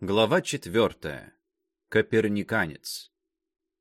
Глава 4. Коперниканец.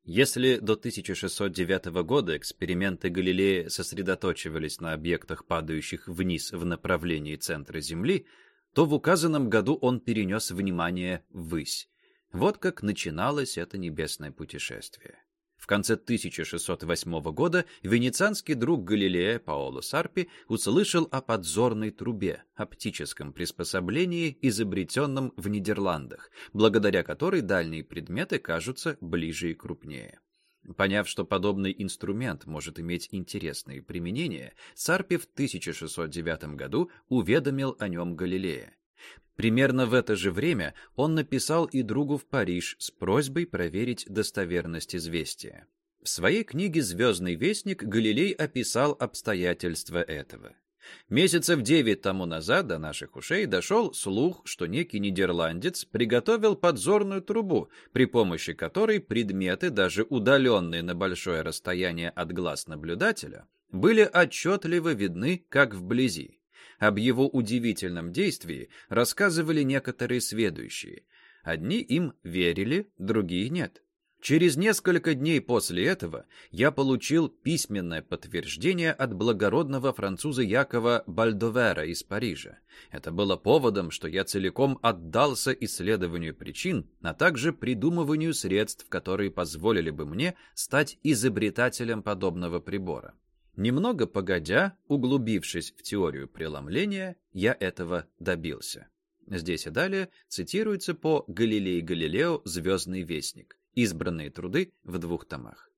Если до 1609 года эксперименты Галилея сосредоточивались на объектах, падающих вниз в направлении центра Земли, то в указанном году он перенес внимание ввысь. Вот как начиналось это небесное путешествие. В конце 1608 года венецианский друг Галилея Паоло Сарпи услышал о подзорной трубе, оптическом приспособлении, изобретенном в Нидерландах, благодаря которой дальние предметы кажутся ближе и крупнее. Поняв, что подобный инструмент может иметь интересные применения, Сарпи в 1609 году уведомил о нем Галилея. Примерно в это же время он написал и другу в Париж с просьбой проверить достоверность известия. В своей книге «Звездный вестник» Галилей описал обстоятельства этого. Месяцев девять тому назад до наших ушей дошел слух, что некий нидерландец приготовил подзорную трубу, при помощи которой предметы, даже удаленные на большое расстояние от глаз наблюдателя, были отчетливо видны, как вблизи. Об его удивительном действии рассказывали некоторые сведущие. Одни им верили, другие нет. Через несколько дней после этого я получил письменное подтверждение от благородного француза Якова Бальдовера из Парижа. Это было поводом, что я целиком отдался исследованию причин, а также придумыванию средств, которые позволили бы мне стать изобретателем подобного прибора. Немного погодя, углубившись в теорию преломления, я этого добился. Здесь и далее цитируется по Галилей Галилео «Звездный вестник», избранные труды в двух томах.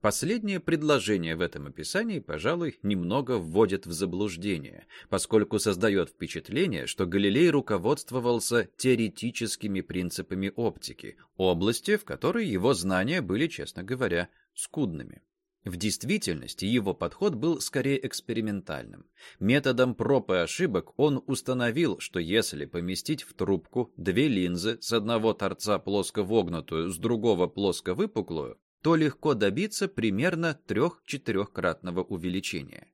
Последнее предложение в этом описании, пожалуй, немного вводит в заблуждение, поскольку создает впечатление, что Галилей руководствовался теоретическими принципами оптики, области, в которой его знания были, честно говоря, скудными. В действительности его подход был скорее экспериментальным. Методом проб и ошибок он установил, что если поместить в трубку две линзы с одного торца плоско вогнутую, с другого плоско выпуклую, то легко добиться примерно трех-четырехкратного увеличения.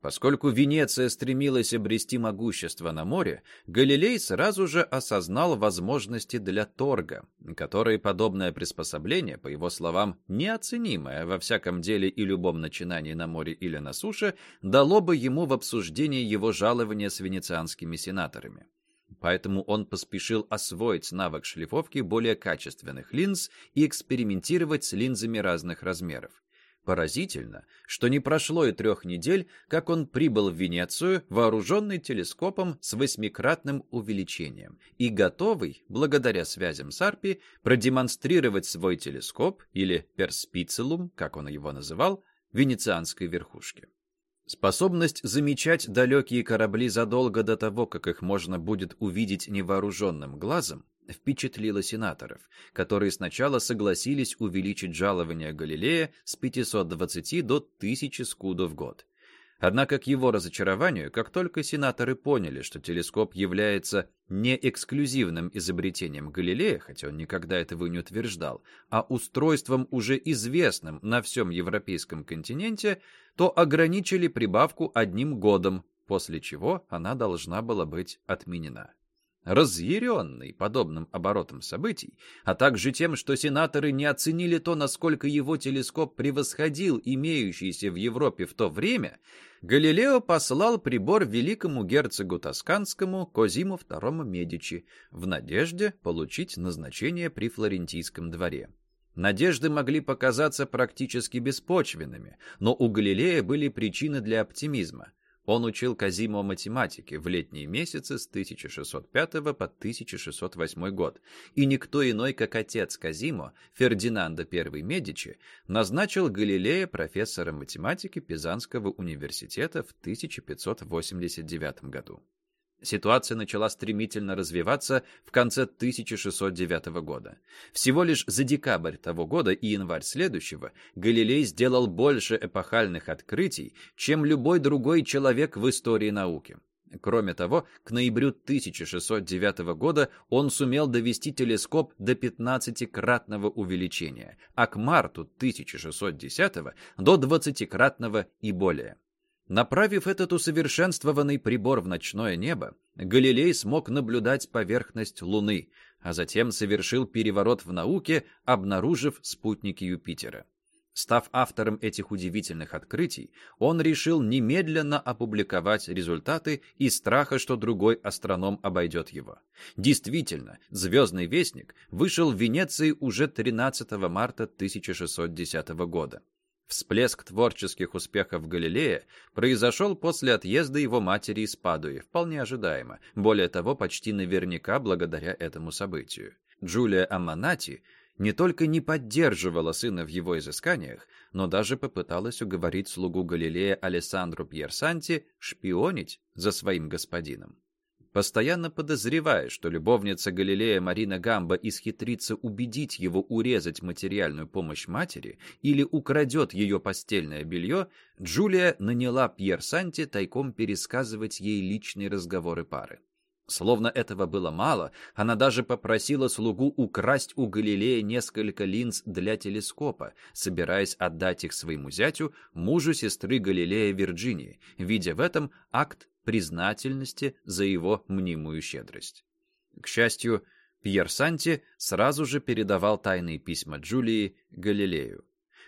Поскольку Венеция стремилась обрести могущество на море, Галилей сразу же осознал возможности для торга, которые подобное приспособление, по его словам, неоценимое во всяком деле и любом начинании на море или на суше, дало бы ему в обсуждении его жалования с венецианскими сенаторами. Поэтому он поспешил освоить навык шлифовки более качественных линз и экспериментировать с линзами разных размеров. Поразительно, что не прошло и трех недель, как он прибыл в Венецию, вооруженный телескопом с восьмикратным увеличением и готовый, благодаря связям с Арпи, продемонстрировать свой телескоп, или перспицилум, как он его называл, венецианской верхушке. Способность замечать далекие корабли задолго до того, как их можно будет увидеть невооруженным глазом, впечатлило сенаторов, которые сначала согласились увеличить жалование Галилея с 520 до 1000 скудов в год. Однако к его разочарованию, как только сенаторы поняли, что телескоп является не эксклюзивным изобретением Галилея, хотя он никогда этого не утверждал, а устройством уже известным на всем европейском континенте, то ограничили прибавку одним годом, после чего она должна была быть отменена. Разъяренный подобным оборотом событий, а также тем, что сенаторы не оценили то, насколько его телескоп превосходил имеющийся в Европе в то время, Галилео послал прибор великому герцогу Тосканскому Козиму II Медичи в надежде получить назначение при Флорентийском дворе. Надежды могли показаться практически беспочвенными, но у Галилея были причины для оптимизма. Он учил Казимо математике в летние месяцы с 1605 по 1608 год, и никто иной, как отец Казимо, Фердинанда I Медичи, назначил Галилея профессором математики Пизанского университета в 1589 году. Ситуация начала стремительно развиваться в конце 1609 года. Всего лишь за декабрь того года и январь следующего Галилей сделал больше эпохальных открытий, чем любой другой человек в истории науки. Кроме того, к ноябрю 1609 года он сумел довести телескоп до 15-кратного увеличения, а к марту 1610 до 20-кратного и более. Направив этот усовершенствованный прибор в ночное небо, Галилей смог наблюдать поверхность Луны, а затем совершил переворот в науке, обнаружив спутники Юпитера. Став автором этих удивительных открытий, он решил немедленно опубликовать результаты из страха, что другой астроном обойдет его. Действительно, «Звездный вестник» вышел в Венеции уже 13 марта 1610 года. Всплеск творческих успехов Галилея произошел после отъезда его матери из Падуи, вполне ожидаемо, более того, почти наверняка благодаря этому событию. Джулия Аманати не только не поддерживала сына в его изысканиях, но даже попыталась уговорить слугу Галилея Алессандру Пьерсанти шпионить за своим господином. Постоянно подозревая, что любовница Галилея Марина Гамба исхитрится убедить его урезать материальную помощь матери или украдет ее постельное белье, Джулия наняла Пьер Санти тайком пересказывать ей личные разговоры пары. Словно этого было мало, она даже попросила слугу украсть у Галилея несколько линз для телескопа, собираясь отдать их своему зятю, мужу сестры Галилея Вирджинии, видя в этом акт признательности за его мнимую щедрость. К счастью, Пьер Санти сразу же передавал тайные письма Джулии Галилею.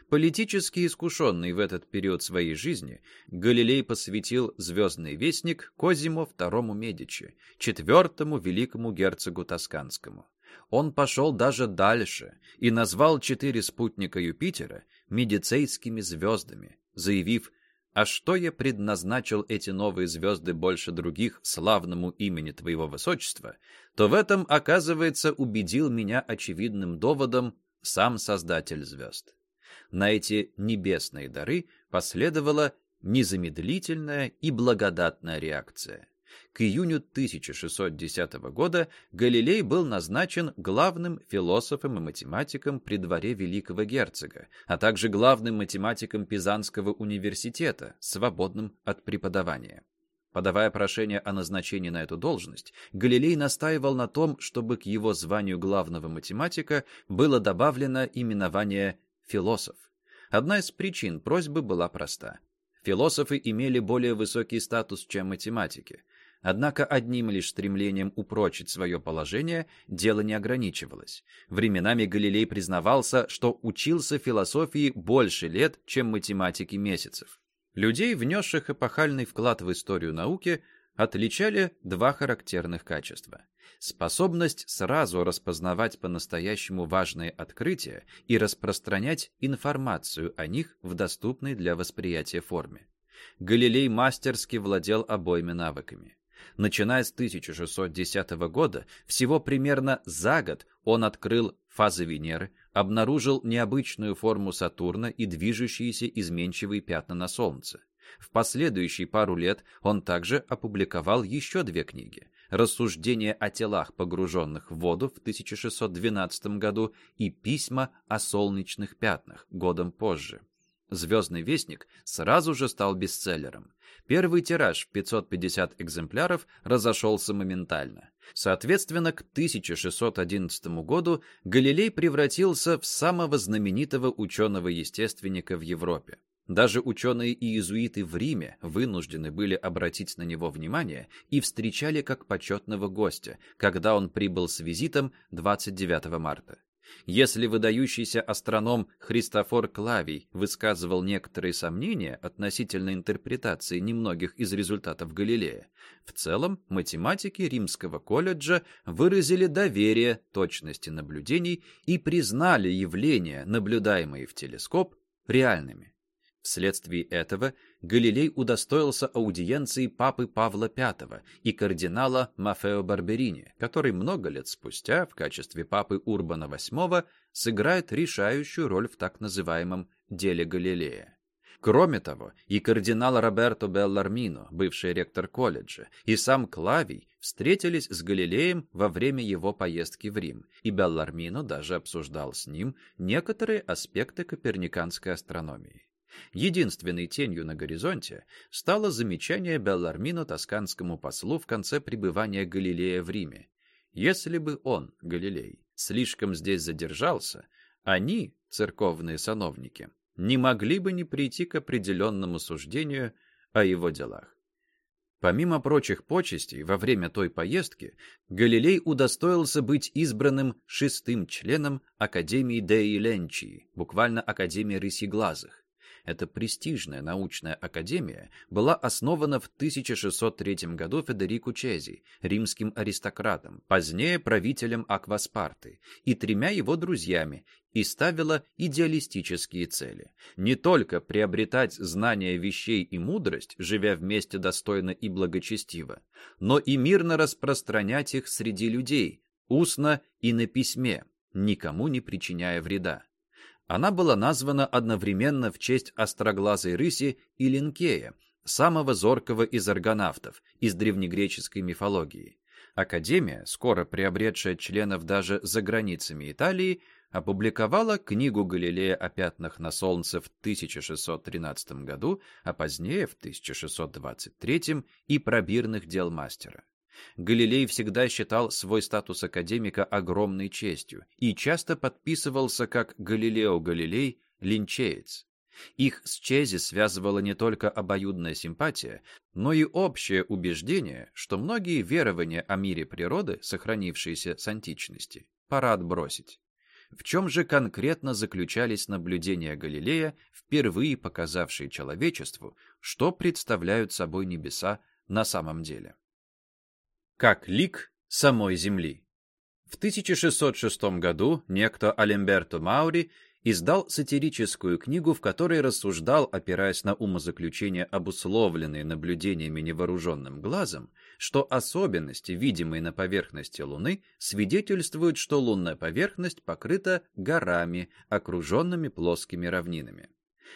Политически искушенный в этот период своей жизни, Галилей посвятил «Звездный вестник» Козимо II Медичи, четвертому великому герцогу Тосканскому. Он пошел даже дальше и назвал четыре спутника Юпитера медицейскими звездами, заявив «А что я предназначил эти новые звезды больше других славному имени Твоего Высочества, то в этом, оказывается, убедил меня очевидным доводом сам Создатель звезд». На эти небесные дары последовала незамедлительная и благодатная реакция. К июню 1610 года Галилей был назначен главным философом и математиком при дворе великого герцога, а также главным математиком Пизанского университета, свободным от преподавания. Подавая прошение о назначении на эту должность, Галилей настаивал на том, чтобы к его званию главного математика было добавлено именование философ. Одна из причин просьбы была проста. Философы имели более высокий статус, чем математики. Однако одним лишь стремлением упрочить свое положение дело не ограничивалось. Временами Галилей признавался, что учился философии больше лет, чем математики месяцев. Людей, внесших эпохальный вклад в историю науки, отличали два характерных качества. Способность сразу распознавать по-настоящему важные открытия и распространять информацию о них в доступной для восприятия форме. Галилей мастерски владел обоими навыками. Начиная с 1610 года, всего примерно за год он открыл фазы Венеры, обнаружил необычную форму Сатурна и движущиеся изменчивые пятна на Солнце. В последующие пару лет он также опубликовал еще две книги «Рассуждения о телах, погруженных в воду» в 1612 году и «Письма о солнечных пятнах» годом позже. «Звездный вестник» сразу же стал бестселлером. Первый тираж в 550 экземпляров разошелся моментально. Соответственно, к 1611 году Галилей превратился в самого знаменитого ученого-естественника в Европе. Даже ученые и иезуиты в Риме вынуждены были обратить на него внимание и встречали как почетного гостя, когда он прибыл с визитом 29 марта. Если выдающийся астроном Христофор Клавий высказывал некоторые сомнения относительно интерпретации немногих из результатов Галилея, в целом математики Римского колледжа выразили доверие точности наблюдений и признали явления, наблюдаемые в телескоп, реальными. Вследствие этого Галилей удостоился аудиенции папы Павла V и кардинала Мафео Барберини, который много лет спустя в качестве папы Урбана VIII сыграет решающую роль в так называемом «деле Галилея». Кроме того, и кардинал Роберто Беллармино, бывший ректор колледжа, и сам Клавий встретились с Галилеем во время его поездки в Рим, и Беллармино даже обсуждал с ним некоторые аспекты коперниканской астрономии. Единственной тенью на горизонте стало замечание Беллармино тосканскому послу в конце пребывания Галилея в Риме. Если бы он, Галилей, слишком здесь задержался, они, церковные сановники, не могли бы не прийти к определенному суждению о его делах. Помимо прочих почестей, во время той поездки Галилей удостоился быть избранным шестым членом Академии Деи Ленчии, буквально Академии Рысеглазых эта престижная научная академия была основана в 1603 году Федерико Чези, римским аристократом, позднее правителем Акваспарты, и тремя его друзьями, и ставила идеалистические цели. Не только приобретать знания вещей и мудрость, живя вместе достойно и благочестиво, но и мирно распространять их среди людей, устно и на письме, никому не причиняя вреда. Она была названа одновременно в честь остроглазой рыси и Линкея, самого зоркого из аргонавтов, из древнегреческой мифологии. Академия, скоро приобретшая членов даже за границами Италии, опубликовала книгу Галилея о пятнах на Солнце в 1613 году, а позднее, в 1623, и пробирных дел мастера. Галилей всегда считал свой статус академика огромной честью и часто подписывался как Галилео Галилей линчеец. Их с Чези связывала не только обоюдная симпатия, но и общее убеждение, что многие верования о мире природы, сохранившиеся с античности, пора отбросить. В чем же конкретно заключались наблюдения Галилея, впервые показавшие человечеству, что представляют собой небеса на самом деле? Как лик самой Земли. В 1606 году некто Алемберто Маури издал сатирическую книгу, в которой рассуждал, опираясь на умозаключения, обусловленные наблюдениями невооруженным глазом, что особенности, видимые на поверхности Луны, свидетельствуют, что лунная поверхность покрыта горами, окруженными плоскими равнинами.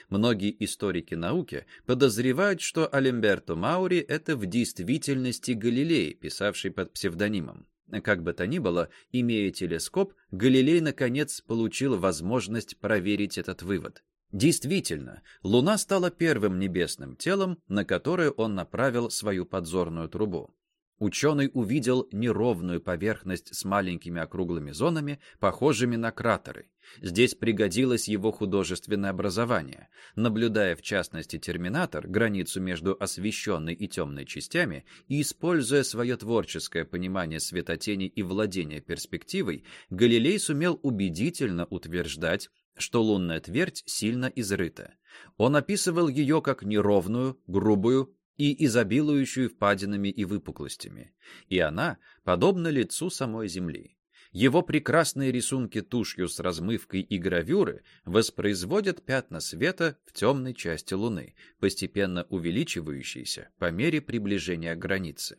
Многие историки науки подозревают, что Алимберто Маури – это в действительности Галилей, писавший под псевдонимом. Как бы то ни было, имея телескоп, Галилей, наконец, получил возможность проверить этот вывод. Действительно, Луна стала первым небесным телом, на которое он направил свою подзорную трубу. Ученый увидел неровную поверхность с маленькими округлыми зонами, похожими на кратеры. Здесь пригодилось его художественное образование. Наблюдая в частности терминатор, границу между освещенной и темной частями, и используя свое творческое понимание светотени и владение перспективой, Галилей сумел убедительно утверждать, что лунная твердь сильно изрыта. Он описывал ее как неровную, грубую, и изобилующую впадинами и выпуклостями, и она подобна лицу самой Земли. Его прекрасные рисунки тушью с размывкой и гравюры воспроизводят пятна света в темной части Луны, постепенно увеличивающиеся по мере приближения к границе.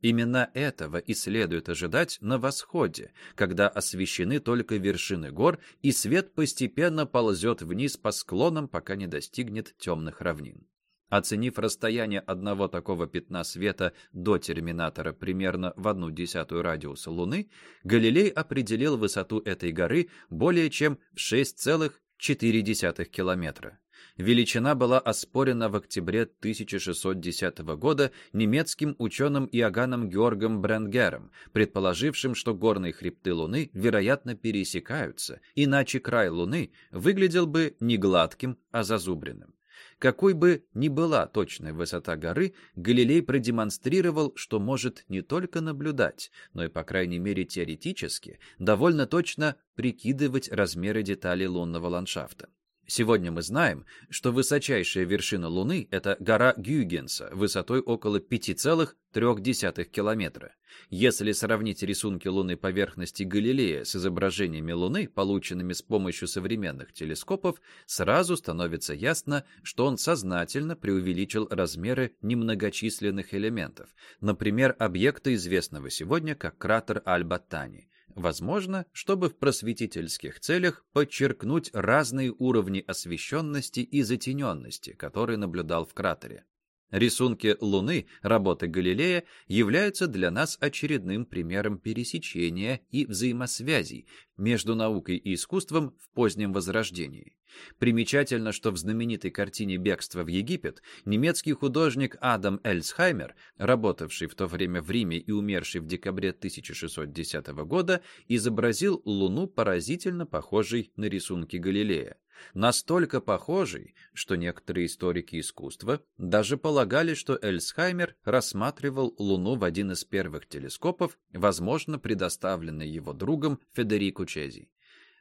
Именно этого и следует ожидать на восходе, когда освещены только вершины гор, и свет постепенно ползет вниз по склонам, пока не достигнет темных равнин. Оценив расстояние одного такого пятна света до терминатора примерно в одну десятую радиуса Луны, Галилей определил высоту этой горы более чем в 6,4 километра. Величина была оспорена в октябре 1610 года немецким ученым Иоганном Георгом Бренгером, предположившим, что горные хребты Луны, вероятно, пересекаются, иначе край Луны выглядел бы не гладким, а зазубренным. Какой бы ни была точная высота горы, Галилей продемонстрировал, что может не только наблюдать, но и, по крайней мере теоретически, довольно точно прикидывать размеры деталей лунного ландшафта. Сегодня мы знаем, что высочайшая вершина Луны – это гора Гюйгенса высотой около 5,3 километра. Если сравнить рисунки лунной поверхности Галилея с изображениями Луны, полученными с помощью современных телескопов, сразу становится ясно, что он сознательно преувеличил размеры немногочисленных элементов, например, объекта, известного сегодня как кратер Аль-Баттани – Возможно, чтобы в просветительских целях подчеркнуть разные уровни освещенности и затененности, которые наблюдал в кратере. Рисунки Луны работы Галилея являются для нас очередным примером пересечения и взаимосвязей между наукой и искусством в позднем Возрождении. Примечательно, что в знаменитой картине «Бегство в Египет» немецкий художник Адам Эльсхаймер, работавший в то время в Риме и умерший в декабре 1610 года, изобразил Луну поразительно похожей на рисунки Галилея. Настолько похожей, что некоторые историки искусства даже полагали, что Эльсхаймер рассматривал Луну в один из первых телескопов, возможно, предоставленный его другом Федерико Чези.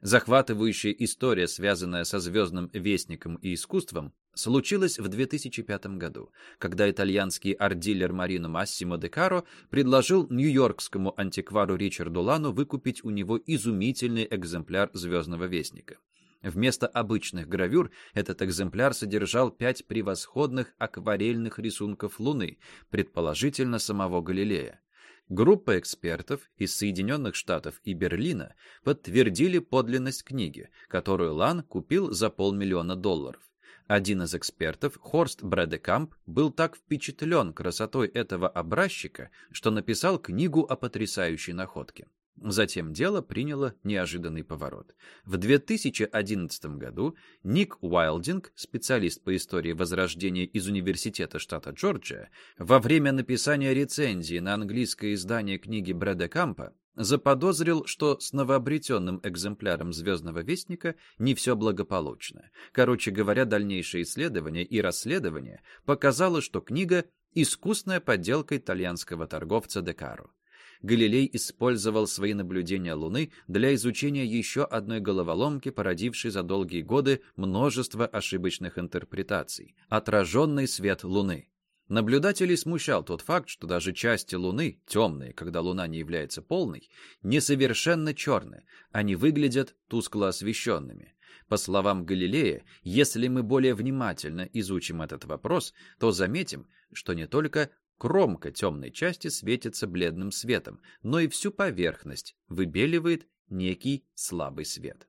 Захватывающая история, связанная со звездным вестником и искусством, случилась в 2005 году, когда итальянский арт-дилер Марино Массимо де Каро предложил нью-йоркскому антиквару Ричарду Лану выкупить у него изумительный экземпляр звездного вестника. Вместо обычных гравюр этот экземпляр содержал пять превосходных акварельных рисунков Луны, предположительно самого Галилея. Группа экспертов из Соединенных Штатов и Берлина подтвердили подлинность книги, которую Лан купил за полмиллиона долларов. Один из экспертов, Хорст Брэдекамп, был так впечатлен красотой этого образчика, что написал книгу о потрясающей находке. Затем дело приняло неожиданный поворот. В 2011 году Ник Уайлдинг, специалист по истории Возрождения из Университета штата Джорджия, во время написания рецензии на английское издание книги Брэда Кампа заподозрил, что с новообретенным экземпляром «Звездного вестника» не все благополучно. Короче говоря, дальнейшее исследование и расследование показало, что книга – искусная подделка итальянского торговца Декаро. Галилей использовал свои наблюдения Луны для изучения еще одной головоломки, породившей за долгие годы множество ошибочных интерпретаций – отраженный свет Луны. Наблюдателей смущал тот факт, что даже части Луны, темные, когда Луна не является полной, не совершенно черны, они выглядят тускло освещенными. По словам Галилея, если мы более внимательно изучим этот вопрос, то заметим, что не только Кромка темной части светится бледным светом, но и всю поверхность выбеливает некий слабый свет.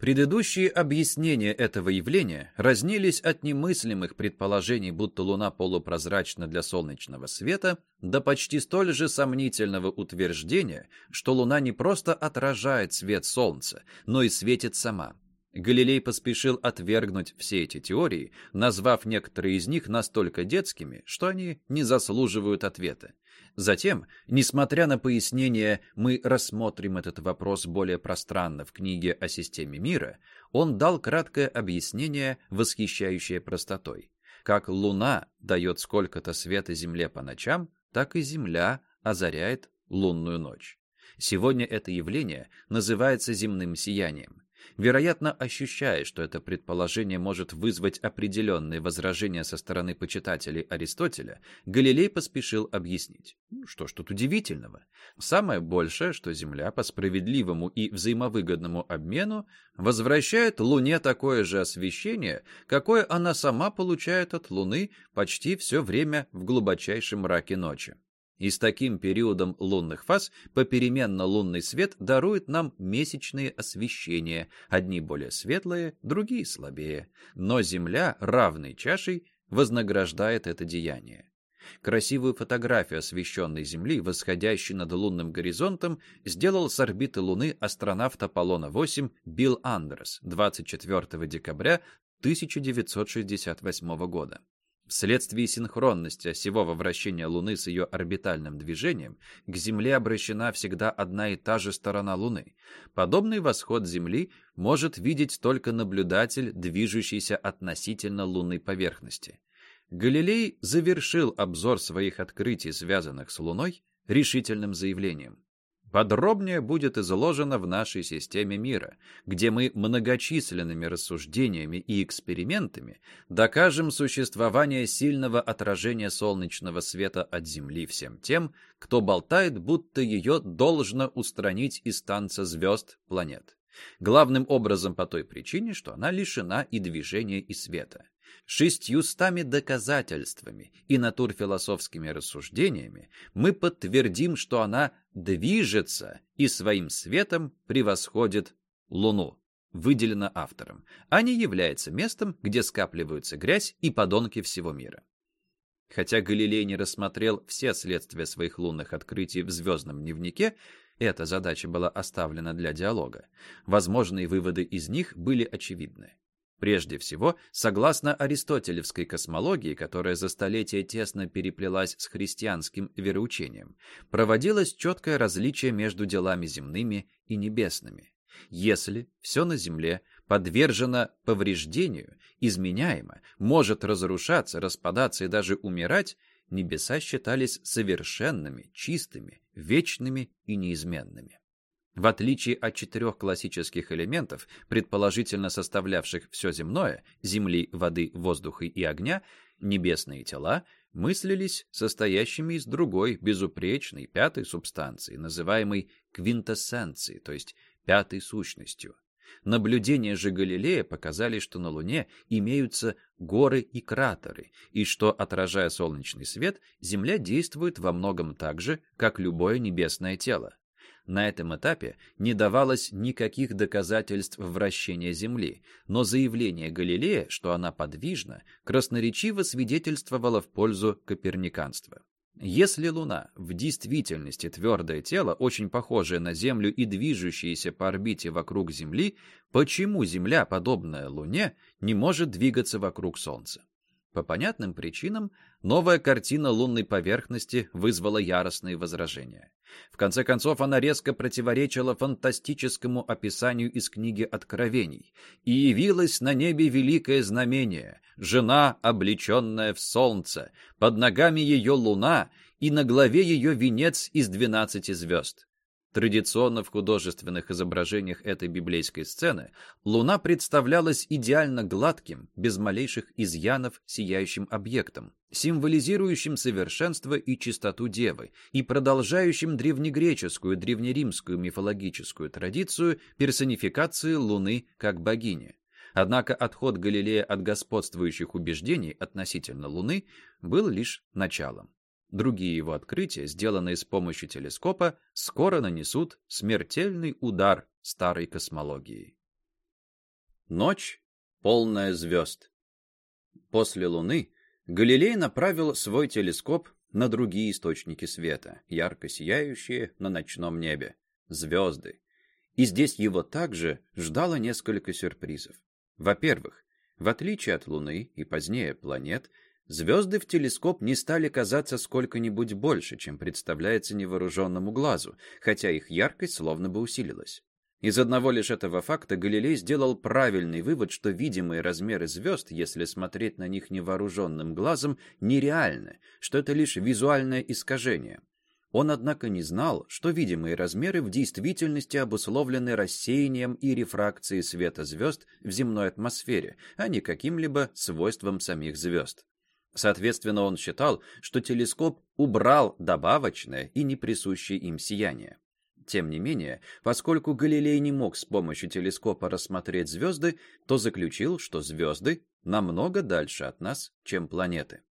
Предыдущие объяснения этого явления разнились от немыслимых предположений, будто Луна полупрозрачна для солнечного света, до почти столь же сомнительного утверждения, что Луна не просто отражает свет Солнца, но и светит сама. Галилей поспешил отвергнуть все эти теории, назвав некоторые из них настолько детскими, что они не заслуживают ответа. Затем, несмотря на пояснение «мы рассмотрим этот вопрос более пространно в книге о системе мира», он дал краткое объяснение, восхищающее простотой. Как Луна дает сколько-то света Земле по ночам, так и Земля озаряет лунную ночь. Сегодня это явление называется земным сиянием. Вероятно, ощущая, что это предположение может вызвать определенные возражения со стороны почитателей Аристотеля, Галилей поспешил объяснить. Ну, что ж тут удивительного? Самое большее, что Земля по справедливому и взаимовыгодному обмену возвращает Луне такое же освещение, какое она сама получает от Луны почти все время в глубочайшем мраке ночи. И с таким периодом лунных фаз попеременно лунный свет дарует нам месячные освещения, одни более светлые, другие слабее. Но Земля равной чашей вознаграждает это деяние. Красивую фотографию освещенной Земли, восходящей над лунным горизонтом, сделал с орбиты Луны астронавт Аполлона-8 Билл Андерс 24 декабря 1968 года. Вследствие синхронности осевого вращения Луны с ее орбитальным движением, к Земле обращена всегда одна и та же сторона Луны. Подобный восход Земли может видеть только наблюдатель, движущийся относительно лунной поверхности. Галилей завершил обзор своих открытий, связанных с Луной, решительным заявлением. Подробнее будет изложено в нашей системе мира, где мы многочисленными рассуждениями и экспериментами докажем существование сильного отражения солнечного света от Земли всем тем, кто болтает, будто ее должно устранить из танца звезд планет. Главным образом по той причине, что она лишена и движения, и света шестьюстами доказательствами и натурфилософскими рассуждениями мы подтвердим, что она движется и своим светом превосходит Луну, выделено автором, а не является местом, где скапливаются грязь и подонки всего мира. Хотя Галилей не рассмотрел все следствия своих лунных открытий в звездном дневнике, эта задача была оставлена для диалога. Возможные выводы из них были очевидны. Прежде всего, согласно аристотелевской космологии, которая за столетия тесно переплелась с христианским вероучением, проводилось четкое различие между делами земными и небесными. Если все на Земле подвержено повреждению, изменяемо, может разрушаться, распадаться и даже умирать, небеса считались совершенными, чистыми, вечными и неизменными. В отличие от четырех классических элементов, предположительно составлявших все земное – земли, воды, воздуха и огня, небесные тела мыслились состоящими из другой, безупречной, пятой субстанции, называемой квинтэссенцией, то есть пятой сущностью. Наблюдения же Галилея показали, что на Луне имеются горы и кратеры, и что, отражая солнечный свет, Земля действует во многом так же, как любое небесное тело. На этом этапе не давалось никаких доказательств вращения Земли, но заявление Галилея, что она подвижна, красноречиво свидетельствовало в пользу коперниканства. Если Луна в действительности твердое тело, очень похожее на Землю и движущееся по орбите вокруг Земли, почему Земля, подобная Луне, не может двигаться вокруг Солнца? По понятным причинам, новая картина лунной поверхности вызвала яростные возражения. В конце концов, она резко противоречила фантастическому описанию из книги Откровений. «И явилось на небе великое знамение, жена, облеченная в солнце, под ногами ее луна, и на главе ее венец из двенадцати звезд». Традиционно в художественных изображениях этой библейской сцены Луна представлялась идеально гладким, без малейших изъянов, сияющим объектом, символизирующим совершенство и чистоту Девы и продолжающим древнегреческую, древнеримскую мифологическую традицию персонификации Луны как богини. Однако отход Галилея от господствующих убеждений относительно Луны был лишь началом. Другие его открытия, сделанные с помощью телескопа, скоро нанесут смертельный удар старой космологии. Ночь, полная звезд. После Луны Галилей направил свой телескоп на другие источники света, ярко сияющие на ночном небе, звезды. И здесь его также ждало несколько сюрпризов. Во-первых, в отличие от Луны и позднее планет, Звезды в телескоп не стали казаться сколько-нибудь больше, чем представляется невооруженному глазу, хотя их яркость словно бы усилилась. Из одного лишь этого факта Галилей сделал правильный вывод, что видимые размеры звезд, если смотреть на них невооруженным глазом, нереальны, что это лишь визуальное искажение. Он, однако, не знал, что видимые размеры в действительности обусловлены рассеянием и рефракцией света звезд в земной атмосфере, а не каким-либо свойством самих звезд. Соответственно, он считал, что телескоп убрал добавочное и неприсущее им сияние. Тем не менее, поскольку Галилей не мог с помощью телескопа рассмотреть звезды, то заключил, что звезды намного дальше от нас, чем планеты.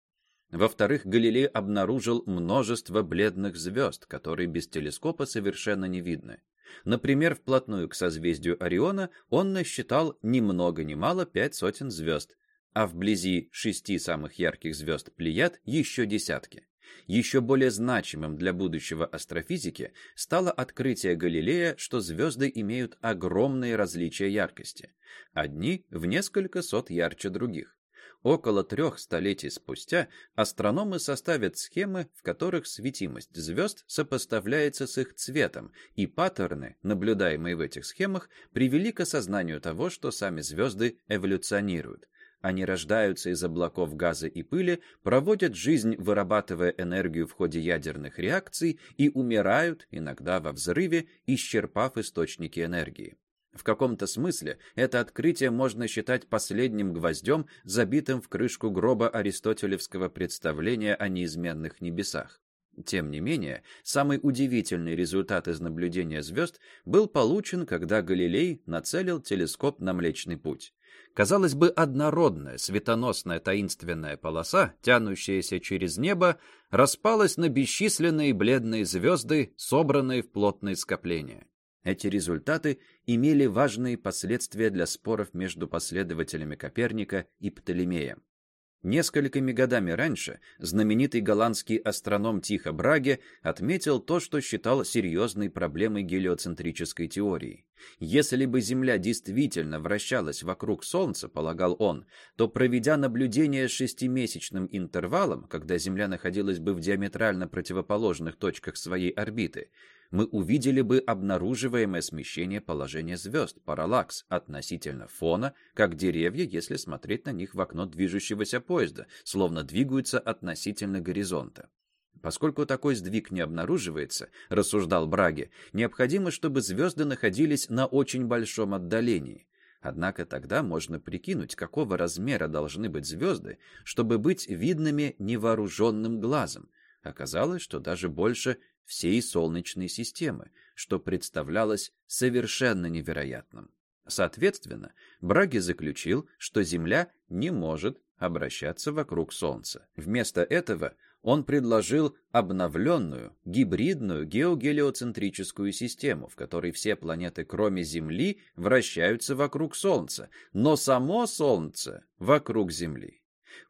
Во-вторых, Галилей обнаружил множество бледных звезд, которые без телескопа совершенно не видны. Например, вплотную к созвездию Ориона он насчитал ни много ни мало пять сотен звезд, а вблизи шести самых ярких звезд Плеяд еще десятки. Еще более значимым для будущего астрофизики стало открытие Галилея, что звезды имеют огромные различия яркости. Одни в несколько сот ярче других. Около трех столетий спустя астрономы составят схемы, в которых светимость звезд сопоставляется с их цветом, и паттерны, наблюдаемые в этих схемах, привели к осознанию того, что сами звезды эволюционируют. Они рождаются из облаков газа и пыли, проводят жизнь, вырабатывая энергию в ходе ядерных реакций и умирают, иногда во взрыве, исчерпав источники энергии. В каком-то смысле это открытие можно считать последним гвоздем, забитым в крышку гроба аристотелевского представления о неизменных небесах. Тем не менее, самый удивительный результат из наблюдения звезд был получен, когда Галилей нацелил телескоп на Млечный Путь. Казалось бы, однородная, светоносная таинственная полоса, тянущаяся через небо, распалась на бесчисленные бледные звезды, собранные в плотные скопления. Эти результаты имели важные последствия для споров между последователями Коперника и Птолемея. Несколькими годами раньше знаменитый голландский астроном Тихо Браге отметил то, что считал серьезной проблемой гелиоцентрической теории. Если бы Земля действительно вращалась вокруг Солнца, полагал он, то, проведя наблюдение с шестимесячным интервалом, когда Земля находилась бы в диаметрально противоположных точках своей орбиты, мы увидели бы обнаруживаемое смещение положения звезд, параллакс, относительно фона, как деревья, если смотреть на них в окно движущегося поезда, словно двигаются относительно горизонта. Поскольку такой сдвиг не обнаруживается, рассуждал Браги, необходимо, чтобы звезды находились на очень большом отдалении. Однако тогда можно прикинуть, какого размера должны быть звезды, чтобы быть видными невооруженным глазом. Оказалось, что даже больше всей Солнечной системы, что представлялось совершенно невероятным. Соответственно, Браги заключил, что Земля не может обращаться вокруг Солнца. Вместо этого он предложил обновленную, гибридную геогелиоцентрическую систему, в которой все планеты, кроме Земли, вращаются вокруг Солнца, но само Солнце вокруг Земли.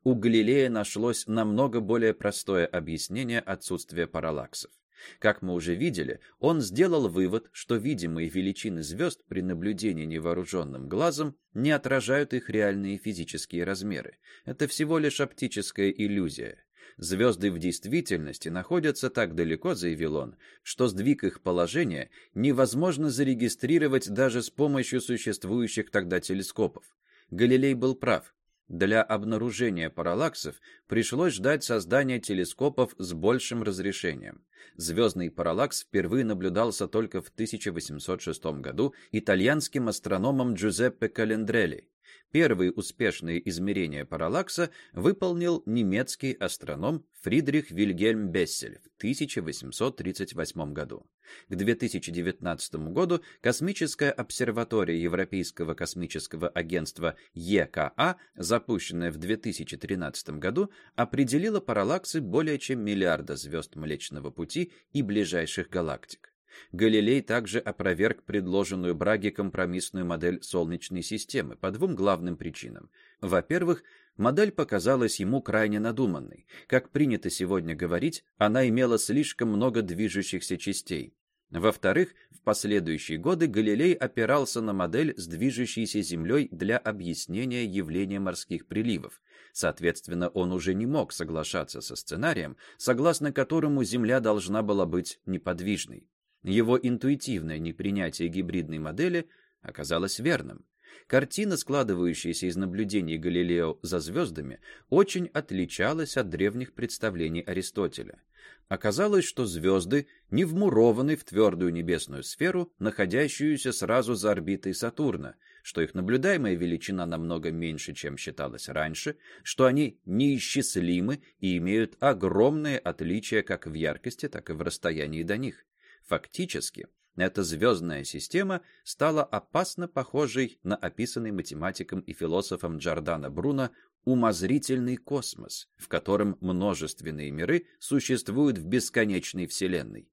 У Галилея нашлось намного более простое объяснение отсутствия параллаксов. Как мы уже видели, он сделал вывод, что видимые величины звезд при наблюдении невооруженным глазом не отражают их реальные физические размеры. Это всего лишь оптическая иллюзия. Звезды в действительности находятся так далеко, заявил он, что сдвиг их положения невозможно зарегистрировать даже с помощью существующих тогда телескопов. Галилей был прав. Для обнаружения параллаксов пришлось ждать создания телескопов с большим разрешением. Звездный параллакс впервые наблюдался только в 1806 году итальянским астрономом Джузеппе Календрелли. Первые успешные измерения параллакса выполнил немецкий астроном Фридрих Вильгельм Бессель в 1838 году. К 2019 году космическая обсерватория Европейского космического агентства ЕКА, запущенная в 2013 году, определила параллаксы более чем миллиарда звезд Млечного Пути и ближайших галактик. Галилей также опроверг предложенную Браге компромиссную модель Солнечной системы по двум главным причинам. Во-первых, модель показалась ему крайне надуманной. Как принято сегодня говорить, она имела слишком много движущихся частей. Во-вторых, в последующие годы Галилей опирался на модель с движущейся Землей для объяснения явления морских приливов. Соответственно, он уже не мог соглашаться со сценарием, согласно которому Земля должна была быть неподвижной. Его интуитивное непринятие гибридной модели оказалось верным. Картина, складывающаяся из наблюдений Галилео за звездами, очень отличалась от древних представлений Аристотеля. Оказалось, что звезды не вмурованы в твердую небесную сферу, находящуюся сразу за орбитой Сатурна, что их наблюдаемая величина намного меньше, чем считалось раньше, что они неисчислимы и имеют огромные отличия как в яркости, так и в расстоянии до них. Фактически, эта звездная система стала опасно похожей на описанный математиком и философом Джордана Бруно умозрительный космос, в котором множественные миры существуют в бесконечной Вселенной.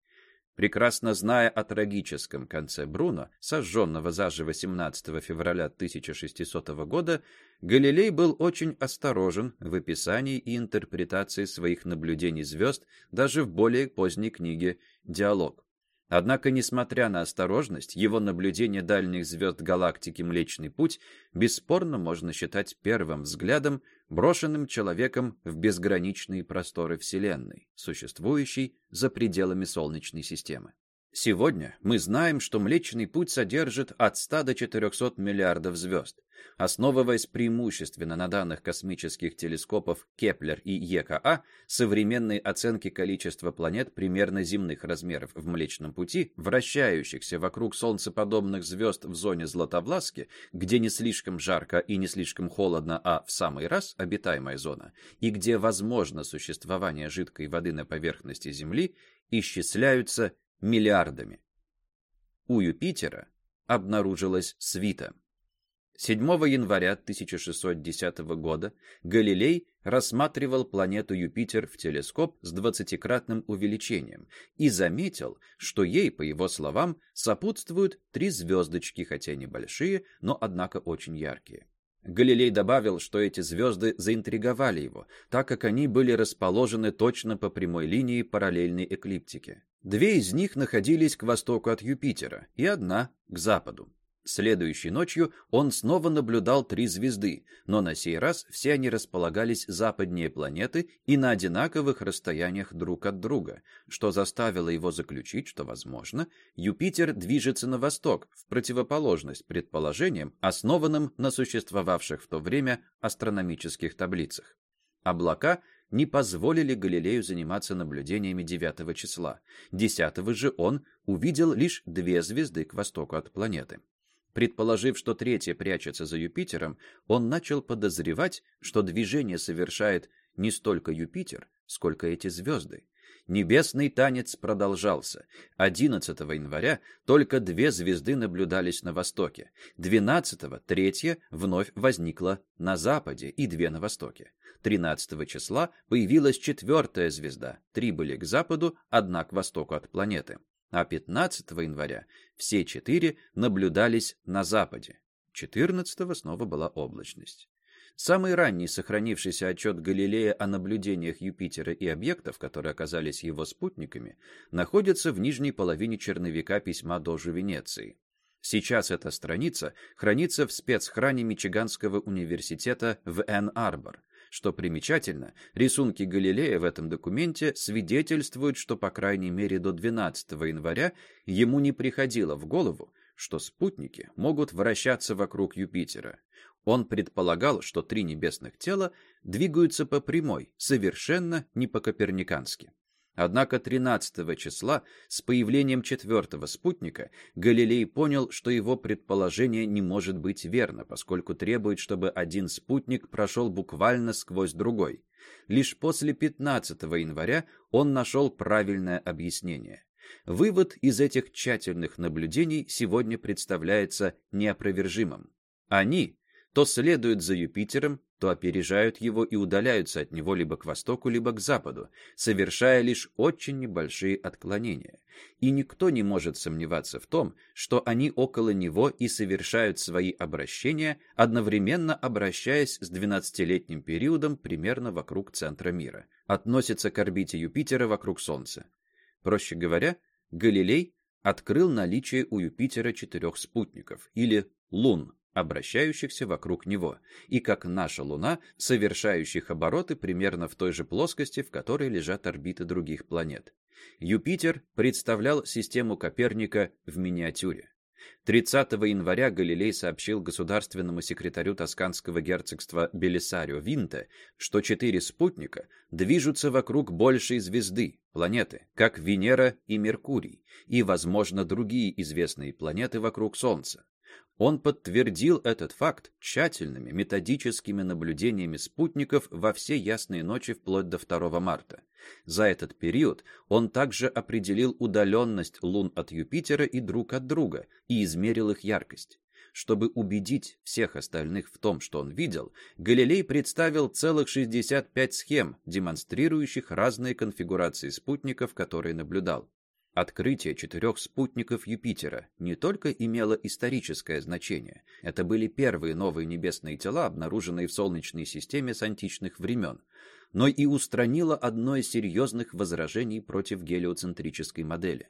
Прекрасно зная о трагическом конце Бруно, сожженного заживо 17 февраля 1600 года, Галилей был очень осторожен в описании и интерпретации своих наблюдений звезд даже в более поздней книге «Диалог». Однако, несмотря на осторожность, его наблюдение дальних звезд галактики Млечный Путь бесспорно можно считать первым взглядом, брошенным человеком в безграничные просторы Вселенной, существующей за пределами Солнечной системы. Сегодня мы знаем, что Млечный Путь содержит от 100 до 400 миллиардов звезд. Основываясь преимущественно на данных космических телескопов Кеплер и ЕКА, современные оценки количества планет примерно земных размеров в Млечном Пути, вращающихся вокруг солнцеподобных звезд в зоне Златовласки, где не слишком жарко и не слишком холодно, а в самый раз обитаемая зона, и где возможно существование жидкой воды на поверхности Земли, исчисляются миллиардами. У Юпитера обнаружилась свита. 7 января 1610 года Галилей рассматривал планету Юпитер в телескоп с двадцатикратным увеличением и заметил, что ей, по его словам, сопутствуют три звездочки, хотя небольшие, но однако очень яркие. Галилей добавил, что эти звезды заинтриговали его, так как они были расположены точно по прямой линии параллельной эклиптике. Две из них находились к востоку от Юпитера, и одна — к западу. Следующей ночью он снова наблюдал три звезды, но на сей раз все они располагались западнее планеты и на одинаковых расстояниях друг от друга, что заставило его заключить, что, возможно, Юпитер движется на восток, в противоположность предположениям, основанным на существовавших в то время астрономических таблицах. Облака не позволили Галилею заниматься наблюдениями 9 числа. 10 же он увидел лишь две звезды к востоку от планеты. Предположив, что третья прячется за Юпитером, он начал подозревать, что движение совершает не столько Юпитер, сколько эти звезды. Небесный танец продолжался. 11 января только две звезды наблюдались на востоке. 12-го третья вновь возникла на западе и две на востоке. 13 числа появилась четвертая звезда. Три были к западу, одна к востоку от планеты а 15 января все четыре наблюдались на западе. 14 снова была облачность. Самый ранний сохранившийся отчет Галилея о наблюдениях Юпитера и объектов, которые оказались его спутниками, находится в нижней половине черновика письма Дожу Венеции. Сейчас эта страница хранится в спецхране Мичиганского университета в Энн-Арбор. Что примечательно, рисунки Галилея в этом документе свидетельствуют, что по крайней мере до 12 января ему не приходило в голову, что спутники могут вращаться вокруг Юпитера. Он предполагал, что три небесных тела двигаются по прямой, совершенно не по-коперникански. Однако 13 числа, с появлением четвертого спутника, Галилей понял, что его предположение не может быть верно, поскольку требует, чтобы один спутник прошел буквально сквозь другой. Лишь после 15 января он нашел правильное объяснение. Вывод из этих тщательных наблюдений сегодня представляется неопровержимым. Они то следуют за Юпитером, то опережают его и удаляются от него либо к востоку, либо к западу, совершая лишь очень небольшие отклонения. И никто не может сомневаться в том, что они около него и совершают свои обращения, одновременно обращаясь с 12-летним периодом примерно вокруг центра мира. Относится к орбите Юпитера вокруг Солнца. Проще говоря, Галилей открыл наличие у Юпитера четырех спутников, или лун, обращающихся вокруг него, и как наша Луна, совершающих обороты примерно в той же плоскости, в которой лежат орбиты других планет. Юпитер представлял систему Коперника в миниатюре. 30 января Галилей сообщил государственному секретарю тосканского герцогства Белисарио Винте, что четыре спутника движутся вокруг большей звезды, планеты, как Венера и Меркурий, и, возможно, другие известные планеты вокруг Солнца. Он подтвердил этот факт тщательными методическими наблюдениями спутников во все ясные ночи вплоть до 2 марта. За этот период он также определил удаленность лун от Юпитера и друг от друга и измерил их яркость. Чтобы убедить всех остальных в том, что он видел, Галилей представил целых 65 схем, демонстрирующих разные конфигурации спутников, которые наблюдал. Открытие четырех спутников Юпитера не только имело историческое значение, это были первые новые небесные тела, обнаруженные в Солнечной системе с античных времен, но и устранило одно из серьезных возражений против гелиоцентрической модели.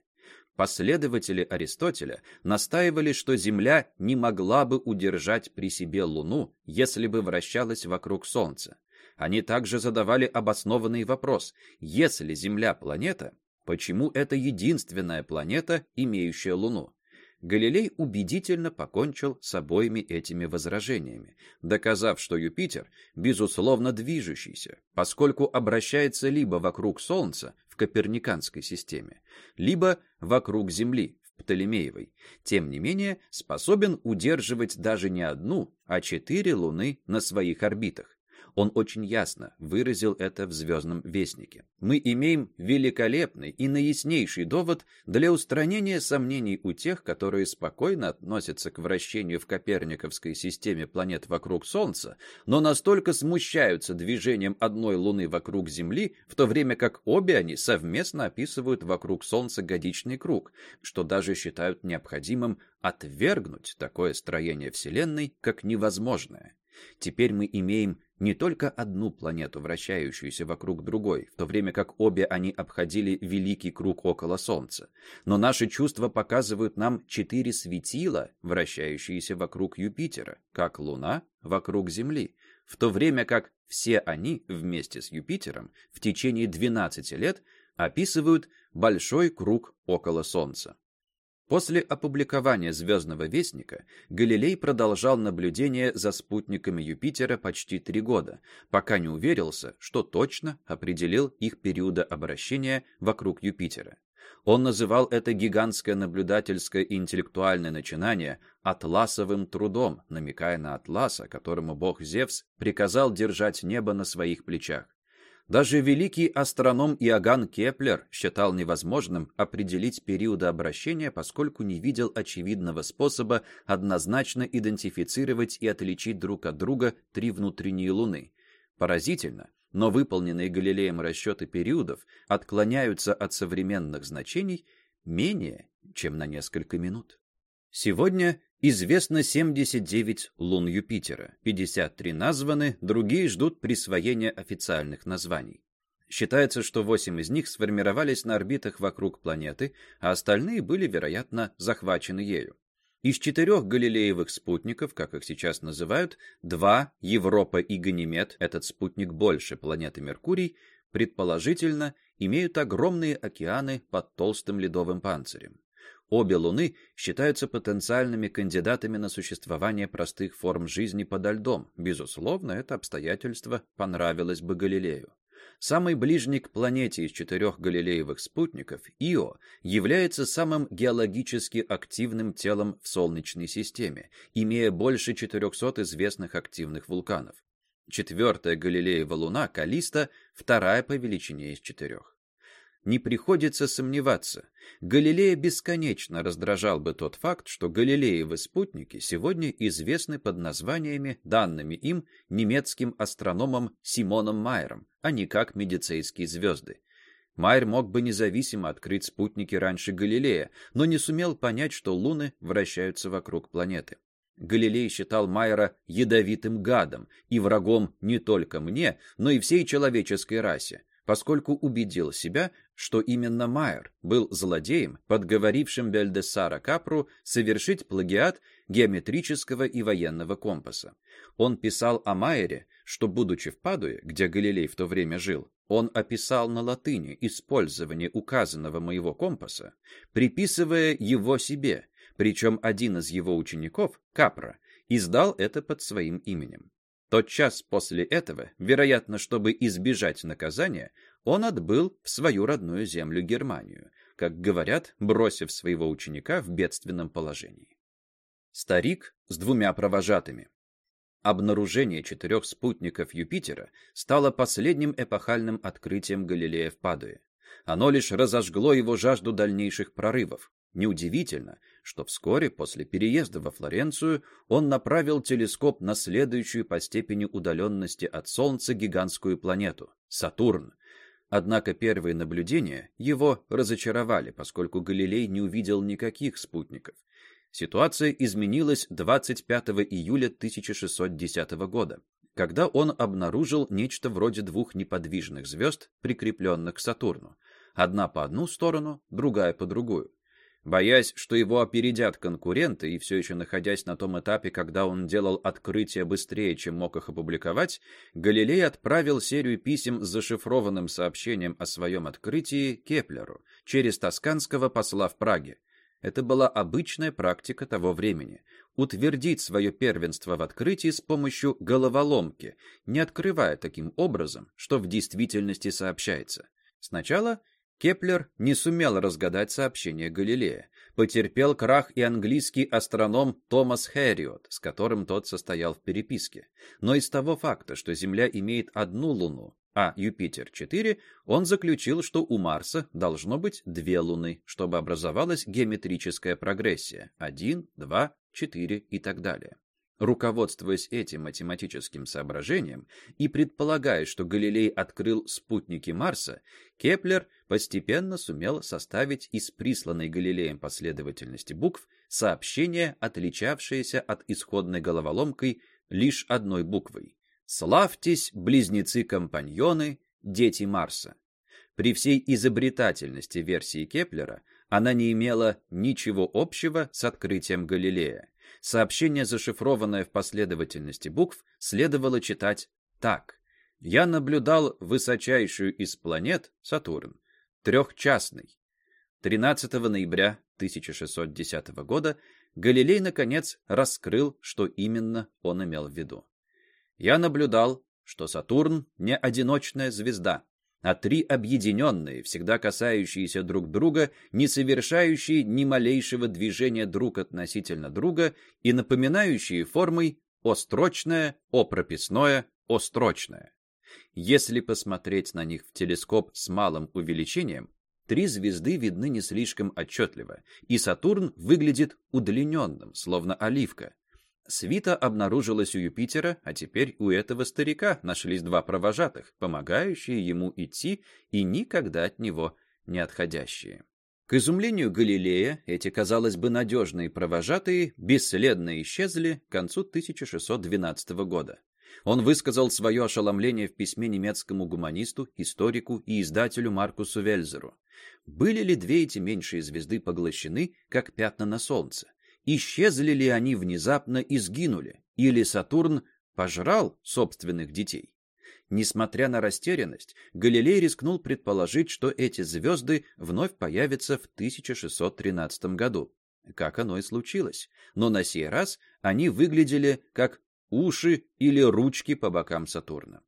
Последователи Аристотеля настаивали, что Земля не могла бы удержать при себе Луну, если бы вращалась вокруг Солнца. Они также задавали обоснованный вопрос, если Земля – планета, Почему это единственная планета, имеющая Луну? Галилей убедительно покончил с обоими этими возражениями, доказав, что Юпитер, безусловно, движущийся, поскольку обращается либо вокруг Солнца в Коперниканской системе, либо вокруг Земли в Птолемеевой, тем не менее способен удерживать даже не одну, а четыре Луны на своих орбитах, он очень ясно выразил это в «Звездном вестнике». Мы имеем великолепный и наяснейший довод для устранения сомнений у тех, которые спокойно относятся к вращению в Коперниковской системе планет вокруг Солнца, но настолько смущаются движением одной Луны вокруг Земли, в то время как обе они совместно описывают вокруг Солнца годичный круг, что даже считают необходимым отвергнуть такое строение Вселенной как невозможное. Теперь мы имеем не только одну планету, вращающуюся вокруг другой, в то время как обе они обходили великий круг около Солнца, но наши чувства показывают нам четыре светила, вращающиеся вокруг Юпитера, как Луна вокруг Земли, в то время как все они вместе с Юпитером в течение 12 лет описывают большой круг около Солнца. После опубликования «Звездного вестника» Галилей продолжал наблюдение за спутниками Юпитера почти три года, пока не уверился, что точно определил их периоды обращения вокруг Юпитера. Он называл это гигантское наблюдательское и интеллектуальное начинание «атласовым трудом», намекая на Атласа, которому бог Зевс приказал держать небо на своих плечах. Даже великий астроном Иоганн Кеплер считал невозможным определить периоды обращения, поскольку не видел очевидного способа однозначно идентифицировать и отличить друг от друга три внутренние Луны. Поразительно, но выполненные Галилеем расчеты периодов отклоняются от современных значений менее, чем на несколько минут. Сегодня Известно 79 лун Юпитера, 53 названы, другие ждут присвоения официальных названий. Считается, что 8 из них сформировались на орбитах вокруг планеты, а остальные были, вероятно, захвачены ею. Из четырех галилеевых спутников, как их сейчас называют, два, Европа и Ганимед, этот спутник больше планеты Меркурий, предположительно, имеют огромные океаны под толстым ледовым панцирем. Обе Луны считаются потенциальными кандидатами на существование простых форм жизни подо льдом. Безусловно, это обстоятельство понравилось бы Галилею. Самый ближний к планете из четырех галилеевых спутников, Ио, является самым геологически активным телом в Солнечной системе, имея больше 400 известных активных вулканов. Четвертая Галилеева Луна, Калиста, вторая по величине из четырех не приходится сомневаться. Галилея бесконечно раздражал бы тот факт, что Галилеевы спутники сегодня известны под названиями, данными им немецким астрономом Симоном Майером, а не как медицейские звезды. Майер мог бы независимо открыть спутники раньше Галилея, но не сумел понять, что луны вращаются вокруг планеты. Галилей считал Майера ядовитым гадом и врагом не только мне, но и всей человеческой расе поскольку убедил себя, что именно Майер был злодеем, подговорившим Бельдессара Капру совершить плагиат геометрического и военного компаса. Он писал о Майере, что, будучи в Падуе, где Галилей в то время жил, он описал на латыни использование указанного моего компаса, приписывая его себе, причем один из его учеников, Капра, издал это под своим именем. Тот час после этого, вероятно, чтобы избежать наказания, он отбыл в свою родную землю Германию, как говорят, бросив своего ученика в бедственном положении. Старик с двумя провожатыми. Обнаружение четырех спутников Юпитера стало последним эпохальным открытием Галилея в Падуе. Оно лишь разожгло его жажду дальнейших прорывов, Неудивительно, что вскоре после переезда во Флоренцию он направил телескоп на следующую по степени удаленности от Солнца гигантскую планету — Сатурн. Однако первые наблюдения его разочаровали, поскольку Галилей не увидел никаких спутников. Ситуация изменилась 25 июля 1610 года, когда он обнаружил нечто вроде двух неподвижных звезд, прикрепленных к Сатурну. Одна по одну сторону, другая по другую. Боясь, что его опередят конкуренты, и все еще находясь на том этапе, когда он делал открытия быстрее, чем мог их опубликовать, Галилей отправил серию писем с зашифрованным сообщением о своем открытии Кеплеру через тосканского посла в Праге. Это была обычная практика того времени — утвердить свое первенство в открытии с помощью головоломки, не открывая таким образом, что в действительности сообщается. Сначала Кеплер не сумел разгадать сообщение Галилея. Потерпел крах и английский астроном Томас Хэриот, с которым тот состоял в переписке. Но из того факта, что Земля имеет одну Луну, а Юпитер — четыре, он заключил, что у Марса должно быть две Луны, чтобы образовалась геометрическая прогрессия — один, два, четыре и так далее. Руководствуясь этим математическим соображением и предполагая, что Галилей открыл спутники Марса, Кеплер постепенно сумел составить из присланной Галилеем последовательности букв сообщение, отличавшееся от исходной головоломкой лишь одной буквой. «Славьтесь, близнецы-компаньоны, дети Марса». При всей изобретательности версии Кеплера она не имела ничего общего с открытием Галилея. Сообщение, зашифрованное в последовательности букв, следовало читать так. «Я наблюдал высочайшую из планет, Сатурн, трехчастный». 13 ноября 1610 года Галилей, наконец, раскрыл, что именно он имел в виду. «Я наблюдал, что Сатурн не одиночная звезда, а три объединенные, всегда касающиеся друг друга, не совершающие ни малейшего движения друг относительно друга и напоминающие формой острочное, опрописное, острочное. Если посмотреть на них в телескоп с малым увеличением, три звезды видны не слишком отчетливо, и Сатурн выглядит удлиненным, словно оливка, Свита обнаружилась у Юпитера, а теперь у этого старика нашлись два провожатых, помогающие ему идти и никогда от него не отходящие. К изумлению Галилея, эти, казалось бы, надежные провожатые бесследно исчезли к концу 1612 года. Он высказал свое ошеломление в письме немецкому гуманисту, историку и издателю Маркусу Вельзеру. Были ли две эти меньшие звезды поглощены, как пятна на солнце? Исчезли ли они внезапно и сгинули? Или Сатурн пожрал собственных детей? Несмотря на растерянность, Галилей рискнул предположить, что эти звезды вновь появятся в 1613 году. Как оно и случилось. Но на сей раз они выглядели как уши или ручки по бокам Сатурна.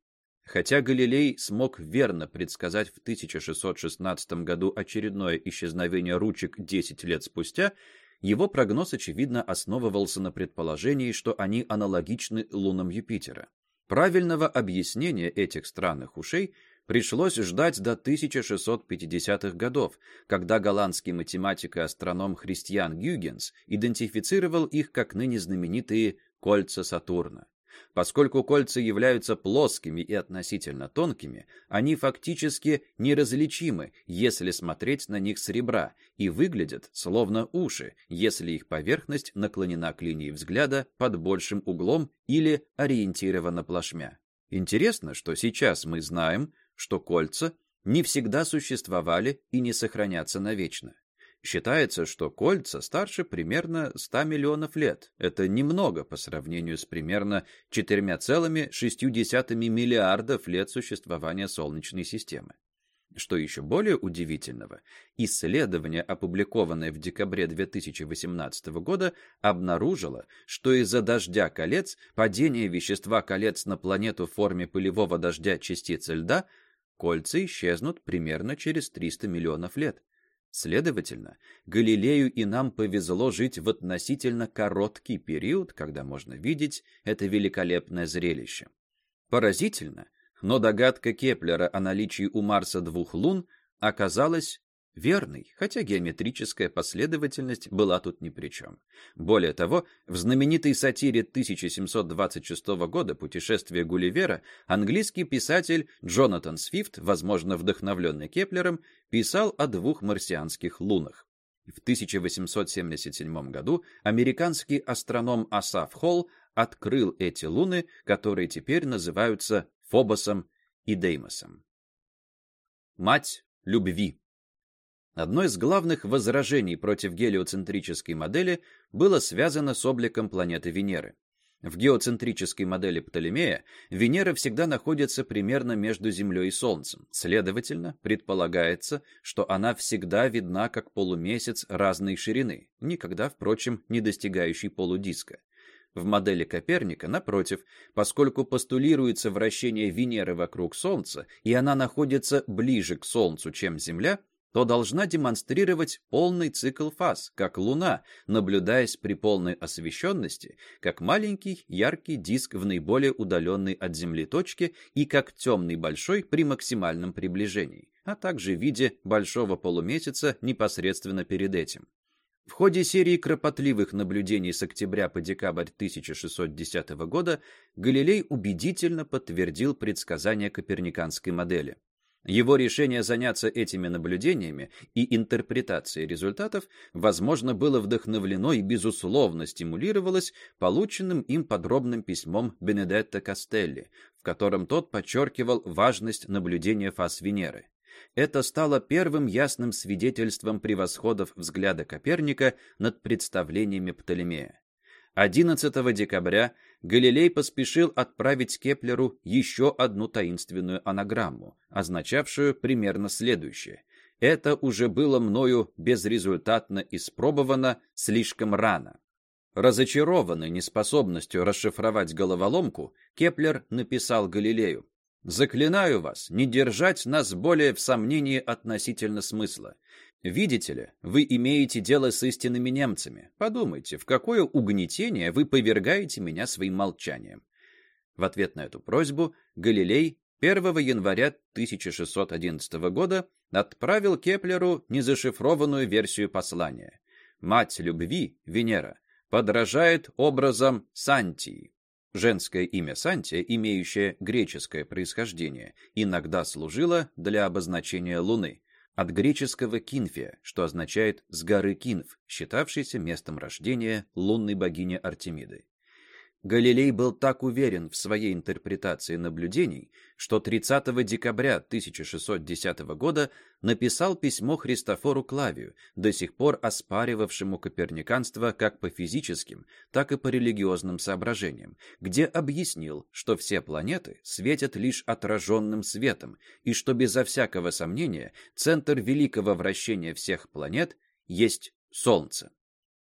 Хотя Галилей смог верно предсказать в 1616 году очередное исчезновение ручек 10 лет спустя, его прогноз, очевидно, основывался на предположении, что они аналогичны лунам Юпитера. Правильного объяснения этих странных ушей пришлось ждать до 1650-х годов, когда голландский математик и астроном Христиан Гюгенс идентифицировал их как ныне знаменитые «кольца Сатурна». Поскольку кольца являются плоскими и относительно тонкими, они фактически неразличимы, если смотреть на них с ребра, и выглядят словно уши, если их поверхность наклонена к линии взгляда под большим углом или ориентирована плашмя. Интересно, что сейчас мы знаем, что кольца не всегда существовали и не сохранятся навечно. Считается, что кольца старше примерно 100 миллионов лет. Это немного по сравнению с примерно 4,6 миллиардов лет существования Солнечной системы. Что еще более удивительного, исследование, опубликованное в декабре 2018 года, обнаружило, что из-за дождя колец, падения вещества колец на планету в форме пылевого дождя частицы льда, кольца исчезнут примерно через 300 миллионов лет. Следовательно, Галилею и нам повезло жить в относительно короткий период, когда можно видеть это великолепное зрелище. Поразительно, но догадка Кеплера о наличии у Марса двух лун оказалась верный, хотя геометрическая последовательность была тут ни при чем. Более того, в знаменитой сатире 1726 года «Путешествие Гулливера» английский писатель Джонатан Свифт, возможно, вдохновленный Кеплером, писал о двух марсианских лунах. В 1877 году американский астроном Асаф Холл открыл эти луны, которые теперь называются Фобосом и Деймосом. Мать любви Одно из главных возражений против гелиоцентрической модели было связано с обликом планеты Венеры. В геоцентрической модели Птолемея Венера всегда находится примерно между Землей и Солнцем. Следовательно, предполагается, что она всегда видна как полумесяц разной ширины, никогда, впрочем, не достигающий полудиска. В модели Коперника, напротив, поскольку постулируется вращение Венеры вокруг Солнца, и она находится ближе к Солнцу, чем Земля, то должна демонстрировать полный цикл фаз, как Луна, наблюдаясь при полной освещенности, как маленький яркий диск в наиболее удаленной от Земли точке и как темный большой при максимальном приближении, а также в виде большого полумесяца непосредственно перед этим. В ходе серии кропотливых наблюдений с октября по декабрь 1610 года Галилей убедительно подтвердил предсказания коперниканской модели. Его решение заняться этими наблюдениями и интерпретацией результатов, возможно, было вдохновлено и, безусловно, стимулировалось полученным им подробным письмом Бенедетто Кастелли, в котором тот подчеркивал важность наблюдения фаз Венеры. Это стало первым ясным свидетельством превосходства взгляда Коперника над представлениями Птолемея. 11 декабря Галилей поспешил отправить Кеплеру еще одну таинственную анаграмму, означавшую примерно следующее. Это уже было мною безрезультатно испробовано слишком рано. Разочарованный неспособностью расшифровать головоломку, Кеплер написал Галилею Заклинаю вас не держать нас более в сомнении относительно смысла. Видите ли, вы имеете дело с истинными немцами. Подумайте, в какое угнетение вы повергаете меня своим молчанием. В ответ на эту просьбу Галилей 1 января 1611 года отправил Кеплеру незашифрованную версию послания. Мать любви, Венера, подражает образом Сантии. Женское имя Сантия, имеющее греческое происхождение, иногда служило для обозначения Луны, от греческого кинфия, что означает «с горы Кинф», считавшейся местом рождения лунной богини Артемиды. Галилей был так уверен в своей интерпретации наблюдений, что 30 декабря 1610 года написал письмо Христофору Клавию, до сих пор оспаривавшему коперниканство как по физическим, так и по религиозным соображениям, где объяснил, что все планеты светят лишь отраженным светом, и что безо всякого сомнения центр великого вращения всех планет есть Солнце.